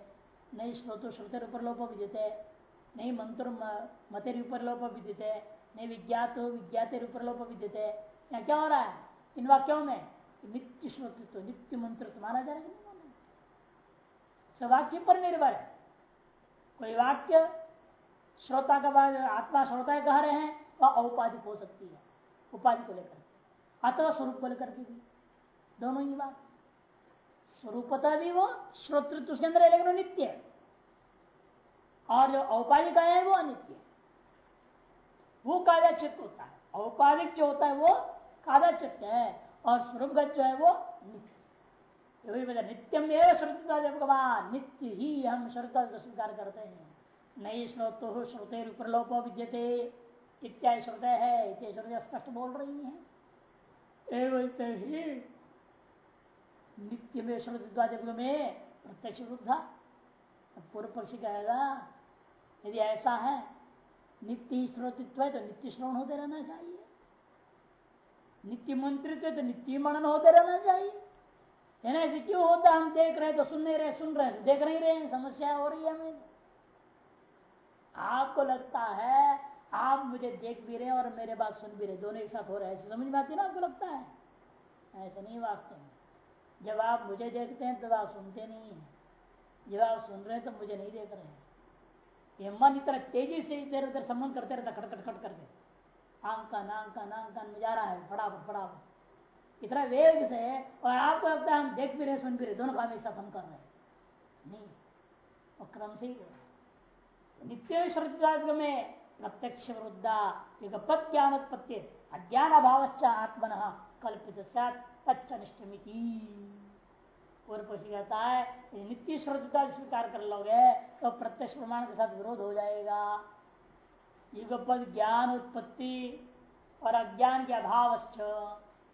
नहीं श्रोतो श्रोतर उपरलोप विद्यते नहीं मंत्र मतेर उपरलोप विद्यते नहीं विज्ञात विज्ञातेर उपरलोप विद्यते यहाँ क्या हो रहा है? इन वाक्यों में नित्य श्रोतृत्व, नित्य मंत्र माना जा रहा है। वाक्य पर निर्भर है। कोई वाक्य श्रोता का आत्मा श्रोता कह रहे हैं, वह औपाधिक हो सकती है। उपाधि को लेकर अथवा स्वरूप को लेकर के भी। दोनों ही बात। स्वरूपता भी वो श्रोतृत्व उसके अंदर है, लेकिन नित्य है। और जो औपाधिक आया है, वो अनित्य है। वो कादा चित्त होता है। औपाधिक जो होता है, वो कादा चित्त है। और स्वरूपगत जो है, वो नित्य नित्यम एवं श्रुता भगवान, नित्य ही हम श्रुता को स्वीकार करते हैं। नहीं श्रोतो श्रोते प्रलोप विद्यते, इत्यादि श्रुदय है, इत्यादि श्रुदय स्पष्ट बोल रही है। एवं ही नित्य में श्रुद्वादिक में प्रत्यक्ष विरुद्धा पूर्व पक्ष कहेगा, यदि ऐसा है, नित्य ही श्रोतित्व है तो नित्य श्रवण होते रहना चाहिए। नित्य मंत्रित्व तो नित्य मनन होते रहना चाहिए। है ना ऐसे क्यों होता? हम देख रहे तो सुन नहीं रहे, सुन रहे तो देख नहीं रहे समस्या हो रही है हमें। आपको लगता है, आप मुझे देख भी रहे और मेरे बात सुन भी रहे दोनों एक साथ हो रहे ऐसे समझ में आती है ना आपको लगता है? ऐसा नहीं वास्तव में। जब आप मुझे देखते हैं, तब आप सुनते नहीं हैं। जब आप सुन रहे हैं तो मुझे नहीं देख रहे हैं। ये मन इतना तेज़ी से इधर उधर संबंध करते रहता खटखट खट करके। आंकन आंकन आंकन में जा रहा है, फटाफट फटाफट। इतना वेग से और आपको लगता है हम देख भी रहे, सुन भी रहे, दोनों काम एक साथ हम कर रहे हैं। नहीं। और क्रम से ही नित्य श्रुति में प्रत्यक्ष वृद्धा युगपत ज्ञानोत्पत्ति अज्ञान अभाव आत्मन कल्पित तनिष्ठमिति पूर्व पक्षी कहता है नित्य श्रद्धता स्वीकार कर लोगे तो प्रत्यक्ष प्रमाण के साथ विरोध हो जाएगा। युगपद ज्ञान उत्पत्ति और अज्ञान के अभाव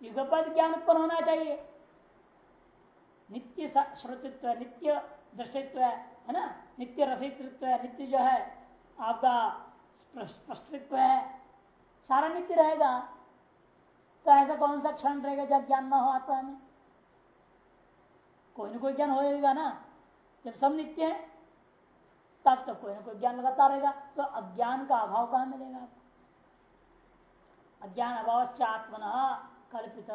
युगपद ज्ञान उत्पन्न होना चाहिए। नित्य श्रुतित्व, नित्य दृष्टित्व है ना? नित्य रसित्व नित्य जो है, आपका स्पष्टित्व है। सारा नित्य रहेगा। तो ऐसा कौन सा क्षण रहेगा जब ज्ञान न हो आत्मा में? कोई ना कोई ज्ञान होएगा ना। जब सब नित्य है, तब तो कोई ना कोई ज्ञान लगाता रहेगा। तो अज्ञान का अभाव कहाँ मिलेगा अज्ञान अभाव आत्मन कल्पित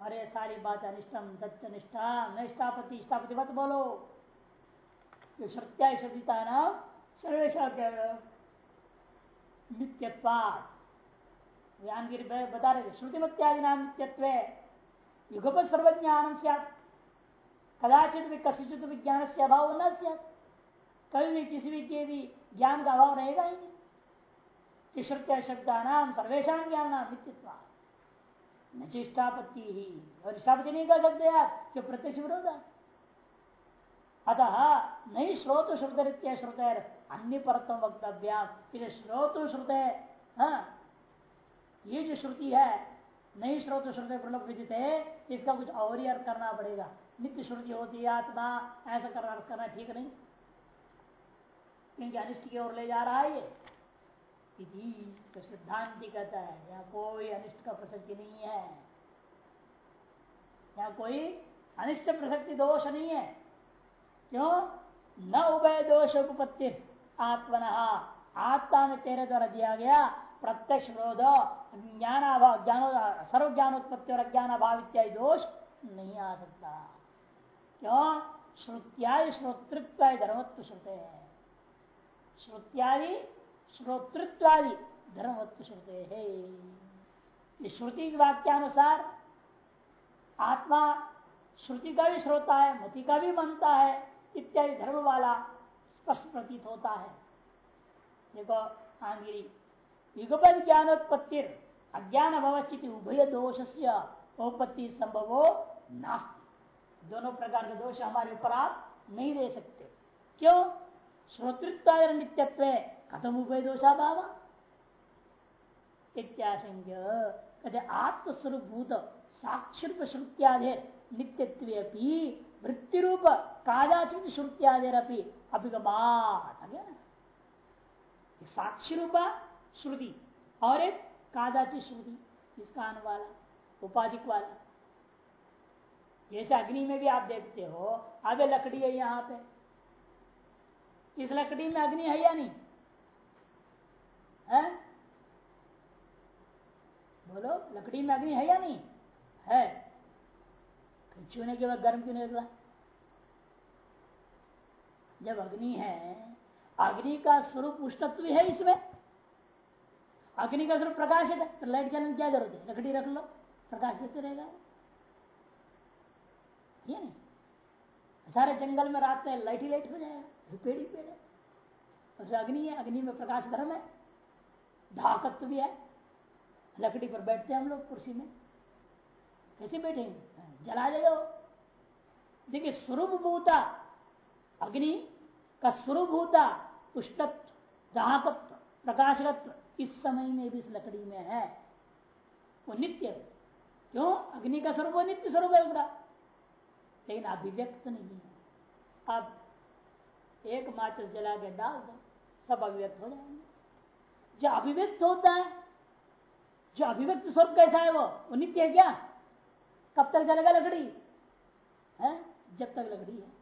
अरे सारी बात अनिष्टम दत्त निष्ठा निष्ठापति इष्टापति मत बोलो। जो सत्या शब्दता है ना सर्वेशा नित्यत्वाद ज्ञानगिरी बता रहे थे, श्रुतिमत्यादि नाम नित्यत्व। युगप सर्वज्ञान कदाचित भी कसिचित विज्ञान से अभाव न कभी भी, किसी भी के भी ज्ञान का अभाव रहेगा ही नहीं। श्रुत्य शब्दा नाम सर्वेशा ज्ञान नाम नित्यत्व न ही। और नहीं कर सकते आप, जो प्रत्यक्ष विरोध है। अतः नहीं श्रोत श्रुत श्रुत अन्य परतम वक्तव्या श्रोत श्रुत हाँ। ये जो श्रुति है नहीं श्रोत श्रुति प्रलोक विदित है, इसका कुछ और ही अर्थ करना पड़ेगा। नित्य श्रुति होती है आत्मा, ऐसा करना अर्थ करना ठीक नहीं। क्योंकि अनिष्ट की ओर ले जा रहा है ये। तो सिद्धांति कहता है, यहाँ कोई अनिष्ट का प्रसक्ति नहीं है। यहाँ कोई अनिष्ट प्रसक्ति दोष नहीं है। क्यों? न उभय दोष उपपत्ति, आत्मन। आत्मा में तेरे द्वारा दिया गया प्रत्यक्ष विरोध ज्ञान अभाव ज्ञान सर्व ज्ञानोत्पत्ति और अज्ञान अभाव इत्यादि दोष नहीं आ सकता। क्यों? श्रुत्यादि श्रोतृत्व धर्मत्व श्रुते है। श्रुत्यादि श्रोतृत्वादि धर्मत्व श्रुते है। श्रुति वाक्यानुसार आत्मा श्रुति का भी श्रोता है मति का भी मनता है, इत्यादि धर्म वाला स्पष्ट प्रतीत होता है। देखो, आंगिरी, युगपद ज्ञानोत्पत्ति अज्ञान अवस्थिति उभय दोष से उपत्ति संभव नास्ति। दोनों प्रकार के दोष हमारे ऊपर आप नहीं दे सकते। क्यों? श्रोतृत्व नित्यत्व कथम उभय दोषा भाव इत्याशंक्य कहते आत्मस्वरूप साक्षर श्रुत्यादि नित्यत्व वृत्ति रूप कादाचित श्रुत्यादिरपि अभिगमात ना साक्षी रूपा श्रुति, और एक कादाचित श्रुति इसका आने उपाधिक वाला जैसे अग्नि में भी आप देखते हो, आगे लकड़ी है यहाँ पे। इस लकड़ी में अग्नि है या नहीं? है? बोलो, लकड़ी में अग्नि है या नहीं? है। छूने के बाद गर्म क्यों नहीं रहा जब अग्नि है, अग्नि का स्वरूप उष्णत्व है इसमें। अग्नि का स्वरूप प्रकाशित है तो लाइट चलने क्या ज़रूरत है? लकड़ी रख लो प्रकाश देते रहेगा। ये नहीं। सारे जंगल में रात में लाइट ही लाइट हो जाएगा पेड़ ही पेड़ है। अग्नि है, अग्नि में प्रकाश गर्म है। धाकत्व भी है। लकड़ी पर बैठते हैं हम लोग कुर्सी में। कैसे बैठेंगे? जला देगा देखिए स्वरूप भूता अग्नि का स्वरूप भूता उष्णत्व दाहकत्व प्रकाशकत्व, इस समय में भी इस लकड़ी में है। वो नित्य क्यों? अग्नि का स्वरूप नित्य स्वरूप है उसका। लेकिन अभिव्यक्त नहीं है। अब एक माचिस जला के डाल दो, सब अभिव्यक्त हो जाएँगे। जो अभिव्यक्त होता है, जो अभिव्यक्त स्वरूप कैसा है वो? वो नित्य है क्या? कब तक जलेगा लकड़ी? है? जब तक लकड़ी है।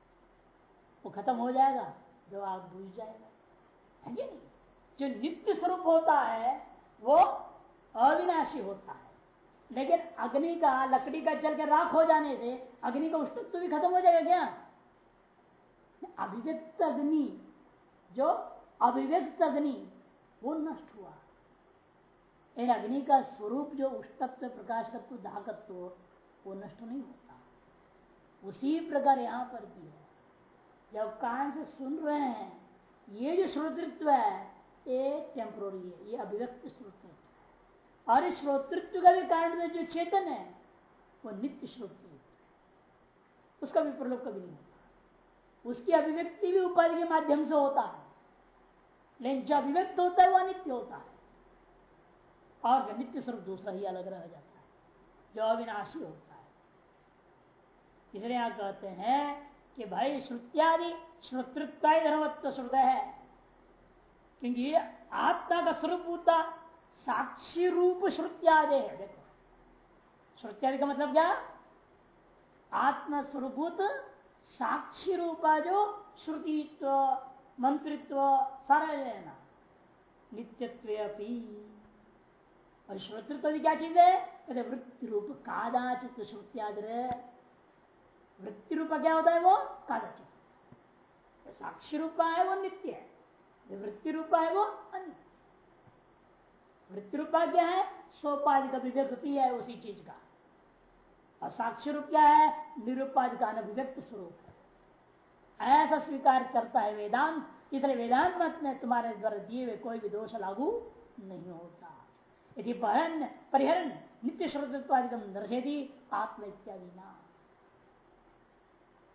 वो खत्म हो जाएगा जो आग बुझ जाएगा। है नहीं? जो नित्य स्वरूप होता है, वो अविनाशी होता है। लेकिन अग्नि का, लकड़ी का जल के राख हो जाने से अग्नि का उष्णत्व भी खत्म हो जाएगा क्या? अभिव्यक्त अग्नि, जो अभिव्यक्त अग्नि वो नष्ट हुआ। इन अग्नि का स्वरूप जो उष्णत्व प्रकाशकत्व दाहकत्व, वो नष्ट नहीं होता। उसी प्रकार यहाँ पर भी है। जब कान से सुन रहे हैं, ये जो श्रोतृत्व है, ये टेम्पोरी है, ये अभिव्यक्त श्रोतृत्व और इस श्रोतृत्व का भी कारण जो चेतन है, वो नित्य श्रोतृत्व उसका भी प्रलोभ कभी नहीं होता। उसकी अभिव्यक्ति भी उपाधि के माध्यम से होता है। लेकिन जो अभिव्यक्त होता है, वह नित्य होता है। और नित्य स्वरूप दूसरा ही अलग रह जाता है, जो अविनाशी होता है। इसलिए यहाँ कहते हैं कि भाई श्रुत्यादि श्रोतृत्व धर्मत्व श्रुत है। क्योंकि आत्मा का स्वरूप होता, साक्षी रूप श्रुत्यादि है। देखो, श्रुत्यादि का मतलब क्या? आत्मा स्वरूप साक्षी रूपा जो श्रुतित्व। मंत्रित्व सारा लेना नित्यत्व और श्रोतृत्व भी क्या चीज़ है? कहते वृत्ति रूप कादाचित श्रुत्यादि वृत्ति रूप क्या होता है वो? कादाचित। साक्षी रूपा है वो नित्य है। वृत्ति रूपा है वो अन्य वृत्ति रूपा क्या है? सोपाधिक अभिव्यक्ति है उसी चीज़ का। और साक्षी रूप क्या है? निरुपाधि का अनभिव्यक्त स्वरूप है। ऐसा स्वीकार करता है वेदांत, इसलिए वेदांत मत में तुम्हारे द्वारा दिए हुए कोई भी दोष लागू नहीं होता। यदि परिहरण परिहरण, नित्य श्रोतत्वादिकम दर्शेदी आत्म इत्यादि नाम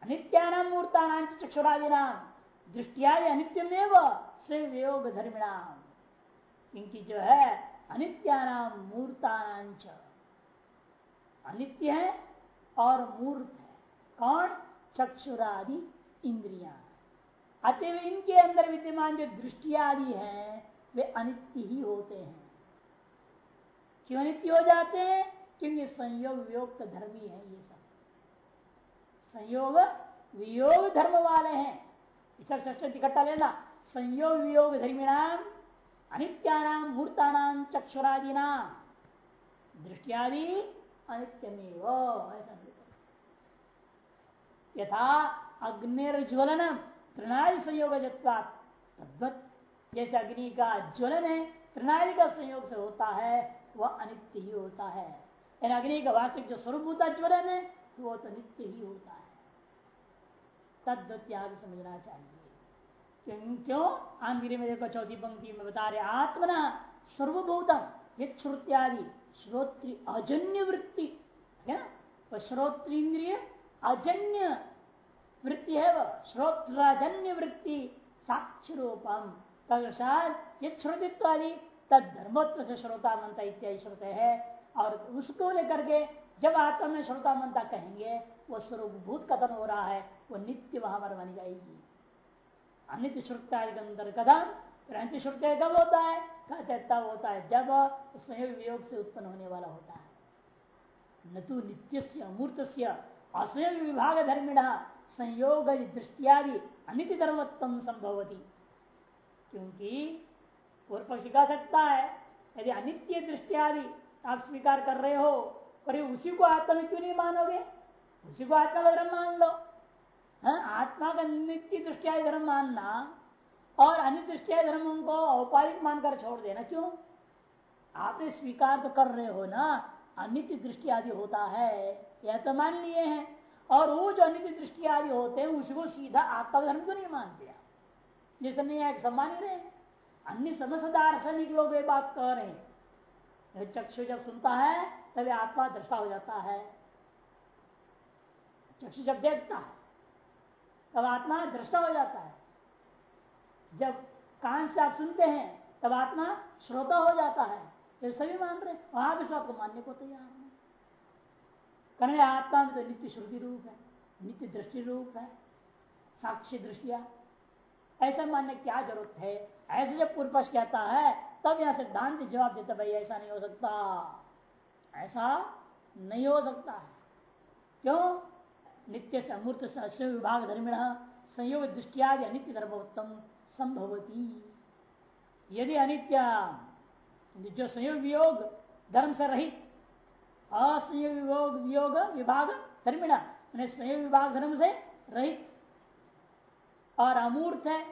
अनित्यानाम मूर्तानाम चक्षुरादिनाम दृष्टियादि अनित्यमेव स्वयं वियोग धर्मिणाम क्योंकि जो है अनित्यानाम मूर्तानांच अनित्य है और मूर्त है। कौन? चक्षुरादि इंद्रिया। अतएव इनके अंदर विद्यमान जो दृष्टियादि है, वे अनित्य ही होते हैं। क्यों नित्य हो जाते हैं? क्योंकि संयोग वियोग का धर्मी है ये सब। संयोग वियोग धर्म वाले हैं। सब इकट्ठा लेना। संयोग वियोग धर्मीणाम, अनित्यानाम, मूर्तानाम चक्षुरादीना दृष्टियादि अनित्यमेव, ऐसा यथा अग्निर्ज्वलन तृणादि संयोग तद्वत जैसे अग्नि का ज्वलन है, तृणादि का संयोग से होता है, वह अनित्य ही होता है। अग्नि का वास्तविक जो स्वरूप होता ज्वलन है वो तो नित्य ही होता है। तद्वत यहाँ समझना चाहिए। क्यों आंध्री में देखो, चौथी पंक्ति में बता रहे, आत्मना सर्वभूतम ये श्रुत्यादि श्रोत्र अजन्य वृत्ति है ना? श्रोत्रिंद्रिय अजन्य वृत्ति है वह श्रोत्राजन्य वृत्ति साक्ष रूपम तदनुसार ये श्रोतित्वादि तद धर्मत्व से श्रोता मनता इत्यादि श्रोते है और उसको लेकर के जब आत्मा में श्रोता मनता कहेंगे, वो स्वरूपभूत कथन हो रहा है, वो नित्य वहाँ पर बन जाएगी। अनित्य श्रुता अंदर कथन अंत्य श्रुत्य कब होता है? कहते तब होता है जब संयोग वियोग से उत्पन्न होने वाला होता है। न तो नित्य से अमूर्त से असंयोग विभाग धर्मिण संयोग दृष्टियादि अनित्य धर्मोत्तम संभवती। क्योंकि पूर्व पक्षी कह सकता है, यदि अनित्य दृष्टियादि आप स्वीकार कर रहे हो, पर उसी को आत्मा में क्यों नहीं मानोगे? उसी को आत्मा का धर्म मान लो। है, आत्मा का नित्य दृष्टिया धर्म मानना और अन्य दृष्टिया धर्म को औपाधिक मानकर छोड़ देना क्यों? आपने स्वीकार तो कर रहे हो ना अनित्य दृष्टि आदि होता है, यह तो मान लिए हैं। और वो जो अनित्य दृष्टि आदि होते हैं, उसको सीधा आत्मा धर्म को नहीं मानते जैसे नहीं आए सम्मान ही रहे। अन्य समस्त दार्शनिक लोग ये बात कह रहे हैं। चक्षु जब सुनता है, तभी आत्मा दृष्टा हो जाता है। चक्षु जब देखता है, तब आत्मा दृष्टा हो जाता है। जब कान से आप सुनते हैं, तब आत्मा श्रोता हो जाता है। ये सभी मान रहे वहाँ भी बात को मानने को तैयार है। कहने आत्मा में तो नित्य श्रुति रूप है, नित्य दृष्टि रूप है, साक्षी दृष्टिया। ऐसा मानने क्या ज़रूरत है? ऐसे जब पूर्व कहता है, तब यहाँ सिद्धांत जवाब देता भाई ऐसा नहीं हो सकता। ऐसा नहीं हो सकता है। क्यों? नित्य से अमूर्त विभाग धर्मिण संयोग दृष्टिया अनित्य धर्मोत्तम संभवती। यदि अनित्य, जो संयोग वियोग, धर्म से रहित असंयोग वियोग वियोग विभाग धर्मिणा। संयोग विभाग धर्म से रहित और अमूर्त है।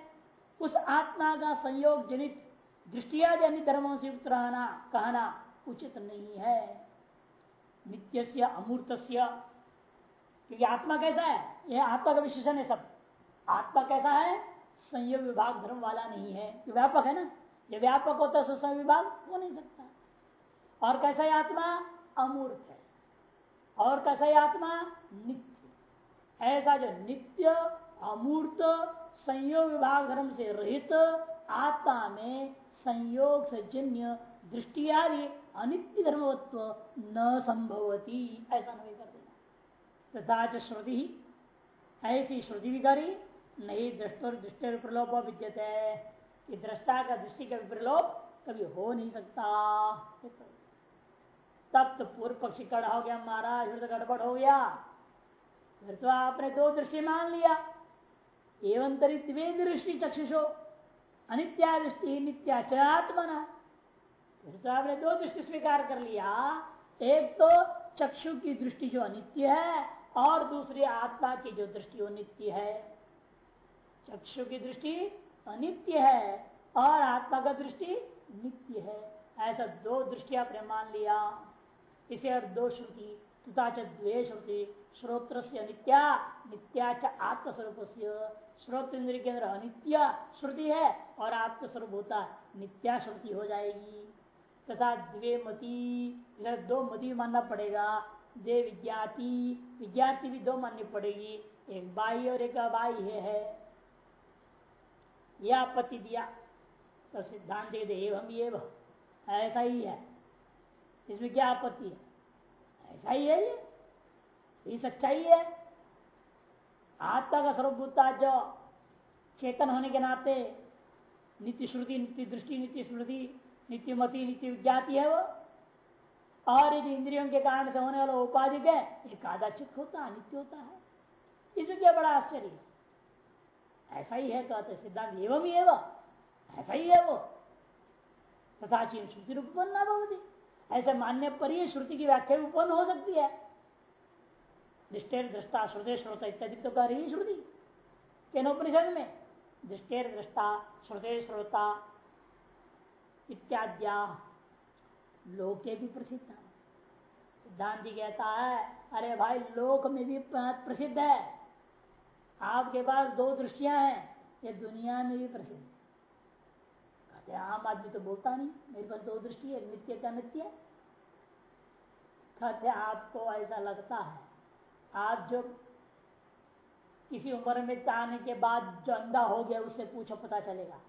उस आत्मा का संयोग जनित दृष्टिया अन्य धर्मों से युक्त रहना, कहना उचित नहीं है। नित्य से अमूर्त क्योंकि आत्मा कैसा है? यह आत्मा का विशेषण है सब। आत्मा कैसा है? संयोग विभाग धर्म वाला नहीं है। व्यापक है ना? ये व्यापक होता है विभाग हो नहीं सकता। और कैसा है आत्मा? अमूर्त है। और कैसा है आत्मा? नित्य। ऐसा जो नित्य, अमूर्त, संयोग विभाग धर्म से रहित आत्मा में संयोग से जन्य दृष्टि आदि अनित्य धर्मवत्व न संभवती, ऐसा नहीं कर देना। तथा श्रुति, ऐसी श्रुति भी करी, नहीं दृष्टि दृष्टि प्रलोभ विद्यते कि दृष्टा का दृष्टि का प्रलोभ कभी हो नहीं सकता। तब तो पूर्व पक्षी कड़ा हो गया, महाराज फिर तो गड़बड़ हो गया। फिर तो आपने दो दृष्टि मान लिया। एवं तरी दृष्टि चक्षुषो, अनित्या दृष्टि नित्याचरात्मना फिर तो आपने दो दृष्टि स्वीकार कर लिया। एक तो चक्षु की दृष्टि जो अनित्य है, और दूसरी आत्मा की जो दृष्टि वो नित्य है। चक्षु की दृष्टि अनित्य है, और आत्मा का दृष्टि नित्य है। ऐसा दो दृष्टि आपने मान लिया। इसे दो श्रुति तथा द्वे श्रुति श्रोत्र से अनित्या नित्या च आत्मस्वरूप श्रोत्र इंद्र के अंदर अनित्य श्रुति है और आत्मस्वरूप होता नित्या श्रुति हो जाएगी। तथा द्वे मती दो मती भी मानना पड़ेगा। दे विज्ञाति विज्ञाति भी दो माननी पड़ेगी। एक बाई और एक अबाई है। यह आपत्ति दिया। तो सिद्धांत एवं ये ऐसा ही है। इसमें क्या आपत्ति है? ऐसा ही है ये। ये सच्चाई है। आत्मा का स्वरूपता जो चेतन होने के नाते नित्य श्रुति, नित्य दृष्टि, नित्य स्मृति, नित्य मति, नित्य विज्ञाति है वो। और यदि इंद्रियों के कारण से होने वाला उपाधि है, ये कादाचित होता है नित्य होता है। इसमें क्या बड़ा आश्चर्य है? ऐसा ही है कहते सिद्धांत एवं एवं ऐसा ही है वो। तथा चीन श्रुति उत्पन्न भवती ऐसे मानने पर ही श्रुति की व्याख्या भी उत्पन्न हो सकती है। दृष्टेर दृष्टा श्रुति श्रोता इत्यादि तो कह रही है श्रुति। केनोपनिषद में? दृष्टेर दृष्टा श्रुते श्रोता इत्याद्या लोके भी प्रसिद्ध सिद्धांति कहता है, अरे भाई, लोक में भी प्रसिद्ध है। आपके पास दो दृष्टियाँ हैं, ये दुनिया में भी प्रसिद्ध। आम आदमी तो बोलता नहीं, मेरे पास दो दृष्टि है, नित्य का नित्य। कहते आपको ऐसा लगता है। आप जो किसी उम्र में आने के बाद जो अंधा हो गया, उससे पूछो, पता चलेगा।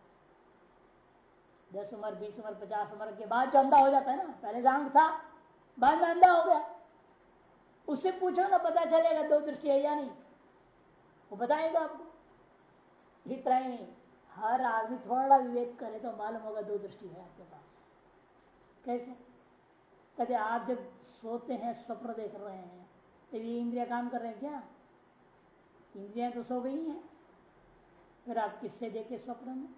दस उम्र, बीस उम्र, पचास उम्र के बाद जो अंधा हो जाता है ना, पहले जांग था, बाद में अंधा हो गया। उससे पूछो ना, पता चलेगा दो दृष्टि है या नहीं। वो बताएगा आपको। इतना ही नहीं हर आदमी थोड़ा विवेक करे तो मालूम होगा दो दृष्टि है आपके पास। कैसे? कहते आप जब सोते हैं, स्वप्न देख रहे हैं तो ये इंद्रिया काम कर रहे हैं क्या? इंद्रिया तो सो गई हैं। फिर आप किससे देखे स्वप्न में?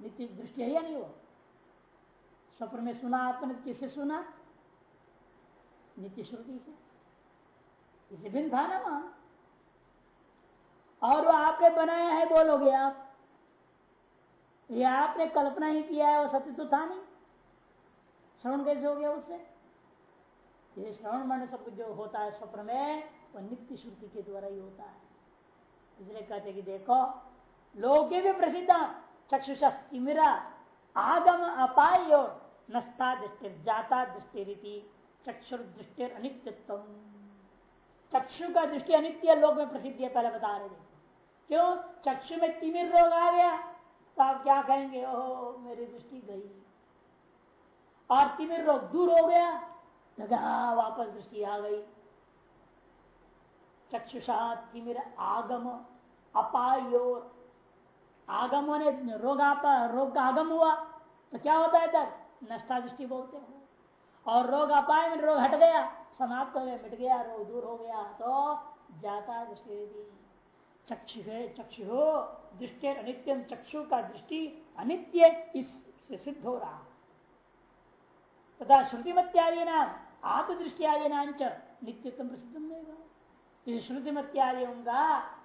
नित्य दृष्टि है या नहीं वो? स्वप्न में सुना, आपने किससे सुना? नित्य श्रुति से। इसे भिन्न था ना वहाँ। और वो आपने बनाया है, बोलोगे आप। ये आपने कल्पना ही किया है, वो सत्य तो था नहीं। श्रवण कैसे हो गया उससे? ये श्रवण मन सब जो होता है स्वप्न में, वो नित्य श्रुति के द्वारा ही होता है। इसलिए कहते कि देखो, लोके भी प्रसिद्ध चक्षुषिमिरा आगम अपायो नष्टा दृष्टि जाता दृष्टि रीति चक्षुर दृष्टि अनित्यत्व चक्षु का दृष्टि अनित्य लोक में प्रसिद्ध है, पहले बता रहे थे क्यों? चक्षु में तिमिर रोग आ गया। तो आप क्या कहेंगे? ओहो, मेरी दृष्टि गई। और तिमिर रोग दूर हो गया तो हाँ वापस दृष्टि आ गई। चक्षुषा तिमिर आगम अपायोर आगम होने रोग रोग का आगम हुआ तो क्या होता है तब नष्टा दृष्टि बोलते हो। और रोग अपाय में रोग हट गया, समाप्त हो गया, मिट गया, रोग दूर हो गया तो जाता दृष्टि। चक्षु चक्षु हो, दृष्टि अनित्यम, चक्षु का दृष्टि अनित्य इससे सिद्ध हो रहा तथा श्रुतिमत्यादि नाम आत्मदृष्टि आदि नाम नित्यत्म प्रसिद्ध श्रुतिमत्यादियों का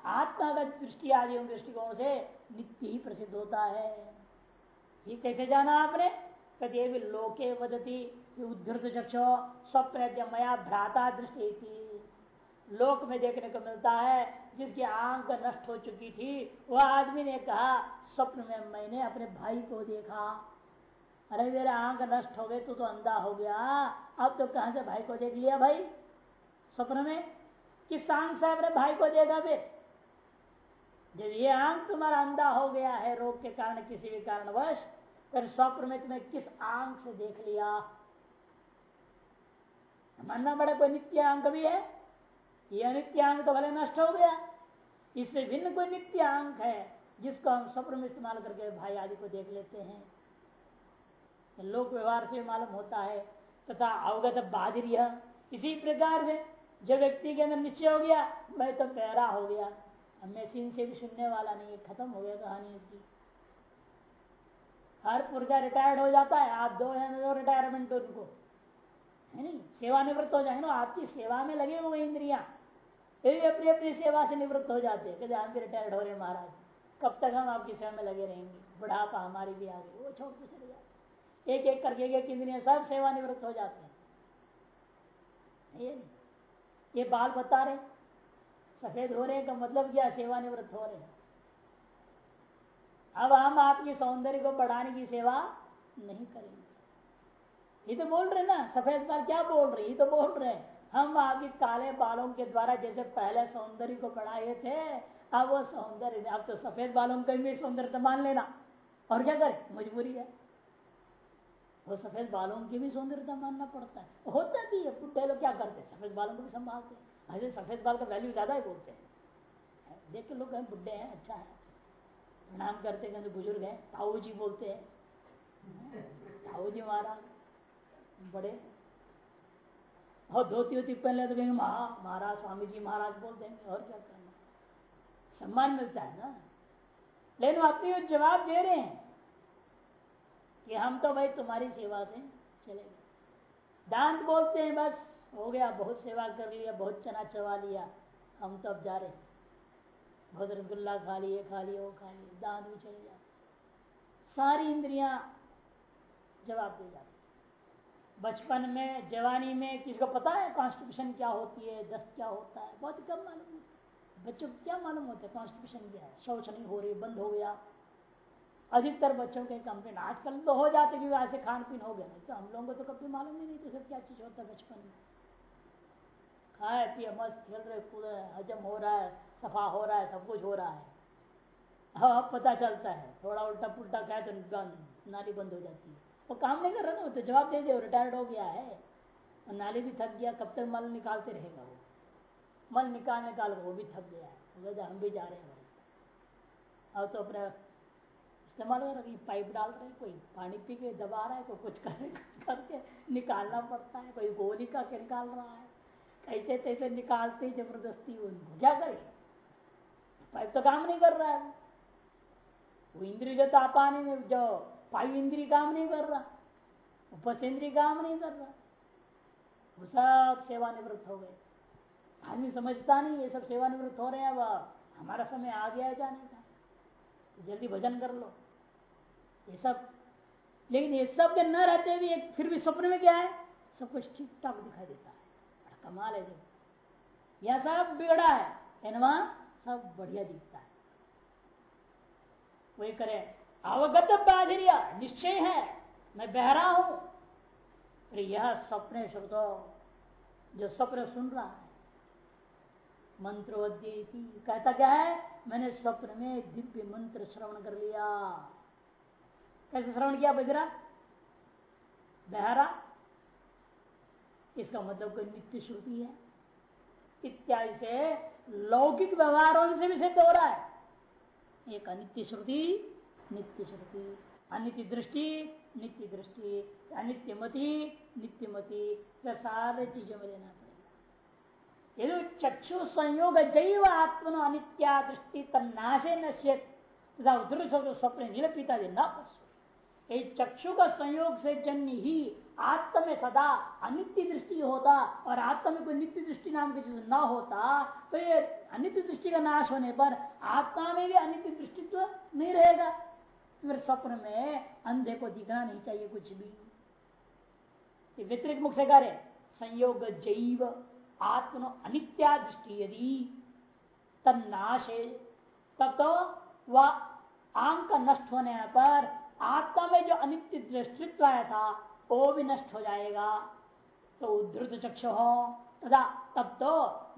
आत्मा का दृष्टि आदि दृष्टिकोण से नित्य ही प्रसिद्ध होता है। ये कैसे जाना आपने? कभी भी लोके वदती उद्धृत चक्षो स्वप्न मया भ्राता दृष्टि लोक में देखने को मिलता है जिसकी आँख नष्ट हो चुकी थी, वह आदमी ने कहा, स्वप्न में मैंने अपने भाई को देखा। अरे मेरा आँख नष्ट हो गए तो तो अंधा हो गया। अब तो कहाँ से भाई को देख लिया भाई? स्वप्न में? किस आँख से अपने भाई को देखा फिर? जब ये आँख तुम्हारा अंधा हो गया है, रोग के कारण, किसी भी कारणवश, फिर स्वप्न में तुम्हें किस आँख से देख लिया? मानना बड़ा कोई नित्य अंक भी है। ये अनित्य अंक तो भले नष्ट हो गया। इससे भिन्न कोई नित्य अंक है, जिसको हम स्वप्न में इस्तेमाल करके भाई आदि को देख लेते हैं। लोक व्यवहार से मालूम होता है, तथा अवगत बाधिर इसी प्रकार से, जब व्यक्ति के अंदर निश्चय हो गया मैं तो पैरा हो गया। अब मैं सीन से भी सुनने वाला नहीं है, खत्म हो गया कहानी इसकी। हर पुर्जा रिटायर्ड हो जाता है, आप दो हैं दो रिटायरमेंट उनको। है नहीं? सेवानिवृत्त हो जाए ना, आपकी सेवा में लगे हुए इंद्रिया। फिर भी अपनी अपनी सेवा से निवृत्त हो जाते हैं। कहते, हम भी रिटायर्ड हो रहे महाराज। कब तक हम आपकी सेवा में लगे रहेंगे? बुढ़ापा हमारी भी आ गई वो छोड़ के चले जाते एक एक करके एक इंद्रिया सब सेवा निवृत्त हो जाते हैं। ये ये बाल बता रहे सफ़ेद हो रहे हैं का मतलब क्या सेवा निवृत्त हो रहे हैं? अब हम आपकी सौंदर्य को बढ़ाने की सेवा नहीं करेंगे। ये तो बोल रहे ना, सफ़ेद बाल क्या बोल रहे ये तो बोल रहे हैं। हम आपके काले बालों के द्वारा जैसे पहले सौंदर्य को बढ़ाए थे, अब वो सौंदर्य अब तो सफ़ेद बालों का भी सौंदर्य तो मान लेना। और क्या करे? मजबूरी है। वो सफ़ेद बालों की भी सौंदर्यता मानना पड़ता है। होता भी है, बुढ़े लोग क्या करते हैं? सफ़ेद बालों को भी संभालते हैं। ऐसे सफ़ेद बाल का वैल्यू ज़्यादा ही बोलते हैं। देख के लोग बुढ़े हैं अच्छा है। प्रणाम करते हैं बुज़ुर्ग हैं। ताऊ जी बोलते हैं? ताऊ जी महाराज, बड़े और धोती होती पहन ले तो कहेंगे, महा, महाराज स्वामी जी महाराज बोल देंगे और क्या करना? सम्मान मिलता है ना? लेकिन अपनी जवाब दे रहे हैं कि हम तो भाई तुम्हारी सेवा से चले गए। दांत बोलते हैं, बस, हो गया, बहुत सेवा कर लिया, बहुत चना चबा लिया, हम तो अब जा रहे हैं। बहुत रसगुल्ला खा लिए खा लिए, वो खा लिए, दांत भी चले जाते सारी इंद्रिया जवाब दे जाती बचपन में, जवानी में किसी को पता है कॉन्स्टिट्यूशन क्या होती है दस्त क्या होता है? बहुत कम मालूम होता है। बच्चों को क्या मालूम होता है कॉन्स्टिट्यूशन क्या है? शौच नहीं हो रही, बंद हो गया। अधिकतर बच्चों के कंप्लेन आजकल तो हो जाते कि वैसे खान पीन हो गया नहीं तो हम लोगों को तो कभी मालूम ही नहीं था सब क्या चीज़ होता है बचपन में। खाए, पिए, मस्त खेल रहे, कूद रहे, हजम हो रहा है, सफ़ा हो रहा है, सब कुछ हो रहा है। हाँ पता चलता है, थोड़ा उल्टा पुल्टा कहे तो नाली बंद हो जाती है। वो काम नहीं कर रहा ना तो जवाब दे दे रिटायर्ड हो गया है। और नाली भी थक गया कब तक मल निकालते रहेगा वो? मल निकाल निकाल वो भी थक गया है। हम भी जा रहे हैं अब तो अपना इस्तेमाल कर रही पाइप डाल रहे कोई पानी पी के दबा रहा है कोई कुछ कर, करके निकालना पड़ता है कोई गोली का के निकाल रहा है। कैसे तैसे निकालते ज़बरदस्ती उनको क्या करे? पाइप तो काम नहीं कर रहा है। वो इंद्रिय जो तापानी जो पायु इंद्रिय काम नहीं कर रहा उपस्थ इंद्रिय काम नहीं कर रहा। वो सब सेवानिवृत्त हो गए। आदमी समझता नहीं, ये सब सेवानिवृत्त हो रहे हैं अब, हमारा समय आ गया जाने का। जल्दी भजन कर लो। ये सब, लेकिन ये सब के न रहते भी एक, फिर भी स्वप्न में क्या है? सब कुछ ठीक ठाक दिखाई देता है। कमाल है यह सब बिगड़ा है। वहाँ सब बढ़िया दिखता है। वही करे। अवगत बाधिरिया निश्चय है। मैं बहरा हूँ। अरे, यह स्वप्न श्रुतो जो स्वप्न सुन रहा है। मंत्रोद्य कहता क्या है? मैंने स्वप्न में दिव्य मंत्र श्रवण कर लिया। कैसे श्रवण किया, बजरा? बहरा इसका मतलब कोई नित्य श्रुति है। इत्यादि से लौकिक व्यवहारों से भी सिद्ध हो रहा है। एक अनित्य श्रुति नित्य श्रुति अनित्य दृष्टि नित्य दृष्टि अनित्य मति नित्य मति सारे चीज़ों में लेना यदि चक्षु संयोग जैव आत्मनो अनित्या दृष्टि तन्नाशे नश्य तथा उदृश्य स्वप्न निलपिता न पशु ये चक्षु का संयोग से जन्य ही आत्म में सदा अनित्य दृष्टि होता और आत्म में कोई नित्य दृष्टि नाम की चीज़ न होता तो ये अनित्य दृष्टि का नाश होने पर आत्मा में भी अनित्य दृष्टित्व नहीं रहेगा। फिर स्वप्न में अंधे को दिखना नहीं चाहिए कुछ भी। वितरिक मुख से करे संयोग जैव आत्मनो अनित्या दृष्टि यदि तब तब तो वह आंग का नष्ट होने पर आत्मा में जो अनित्य दृष्टित्व आया था, वो भी नष्ट हो जाएगा। तो उद्धृत चक्ष हो, तथा तब तो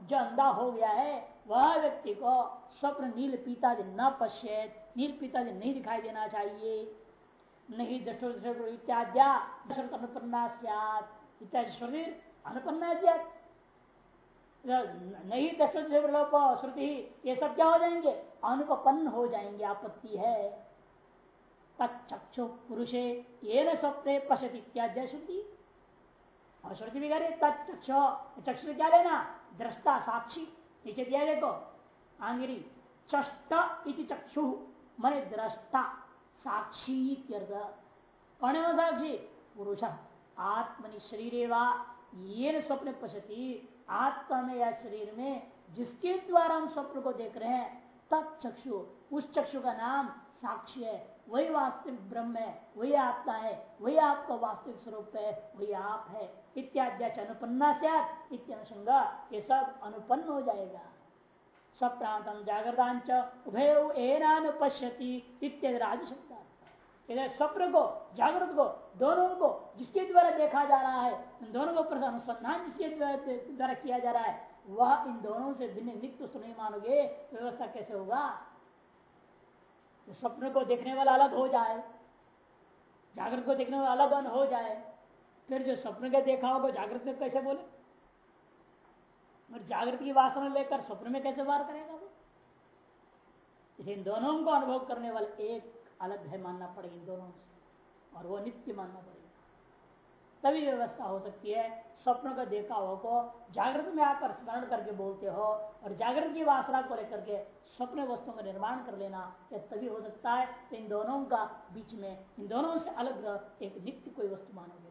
जो अंधा हो गया है, वह व्यक्ति को स्वप्न नील पीता न पश्चेत नील पीता नहीं दिखाई देना चाहिए। नहीं दृष्टि इत्याद्या अनुपन्ना इत्यादि शरीर अनुपन्ना नहीं दशलोप श्रुति, ये सब क्या हो जाएँगे? अनुपन्न हो जाएँगे, आपत्ति है। तक्षु पुरुषे ये न स्वप्ने पशत इत्याद्य श्रुति। और श्रुति भी करे तत्चक्ष चक्षु क्या लेना? दृष्टा साक्षी, नीचे दिया देखो, आंगिरी, चष्ट इति चक्षु। मने दृष्टा साक्षी कौन है साक्षी? पुरुष। आत्मनि शरीर स्वप्न पशती आत्मा में या शरीर में जिसके द्वारा हम स्वप्न को देख रहे हैं, तत्चक्षु। उस चक्षु का नाम साक्षी है। वही वास्तविक ब्रह्म है, वही आत्मा है, वही आपका वास्तविक स्वरूप है, वही आप है। इत्यादि अनुपन्ना ये सब अनुपन्न हो जाएगा। स्वप्रांतम जागृतांच उभय शब्द स्वप्न को, जागृत को, दोनों को जिसके द्वारा देखा जा रहा है दोनों को अनुसंधान जिसके द्वारा किया जा रहा है, वह इन दोनों से भिन्न नित्य उसको मानोगे तो व्यवस्था कैसे होगा? तो स्वप्न को देखने वाला अलग हो जाए, जागृत को देखने वाला अलग हो जाए, फिर जो स्वप्न के देखा होगा, जागृत में कैसे बोले? और जागृत की वासना लेकर स्वप्न में कैसे वार करेगा वो? इसे इन दोनों को अनुभव करने वाले एक अलग है मानना पड़ेगा इन दोनों से, और वो नित्य मानना पड़ेगा। तभी व्यवस्था हो सकती है। स्वप्न का देखा हो को जागृत में आप स्मरण करके बोलते हो और जागृत की वासना को लेकर के स्वप्न वस्तुओं का निर्माण कर लेना यह तभी हो सकता है तो इन दोनों का बीच में, इन दोनों से अलग एक नित्य कोई वस्तु मानोगे।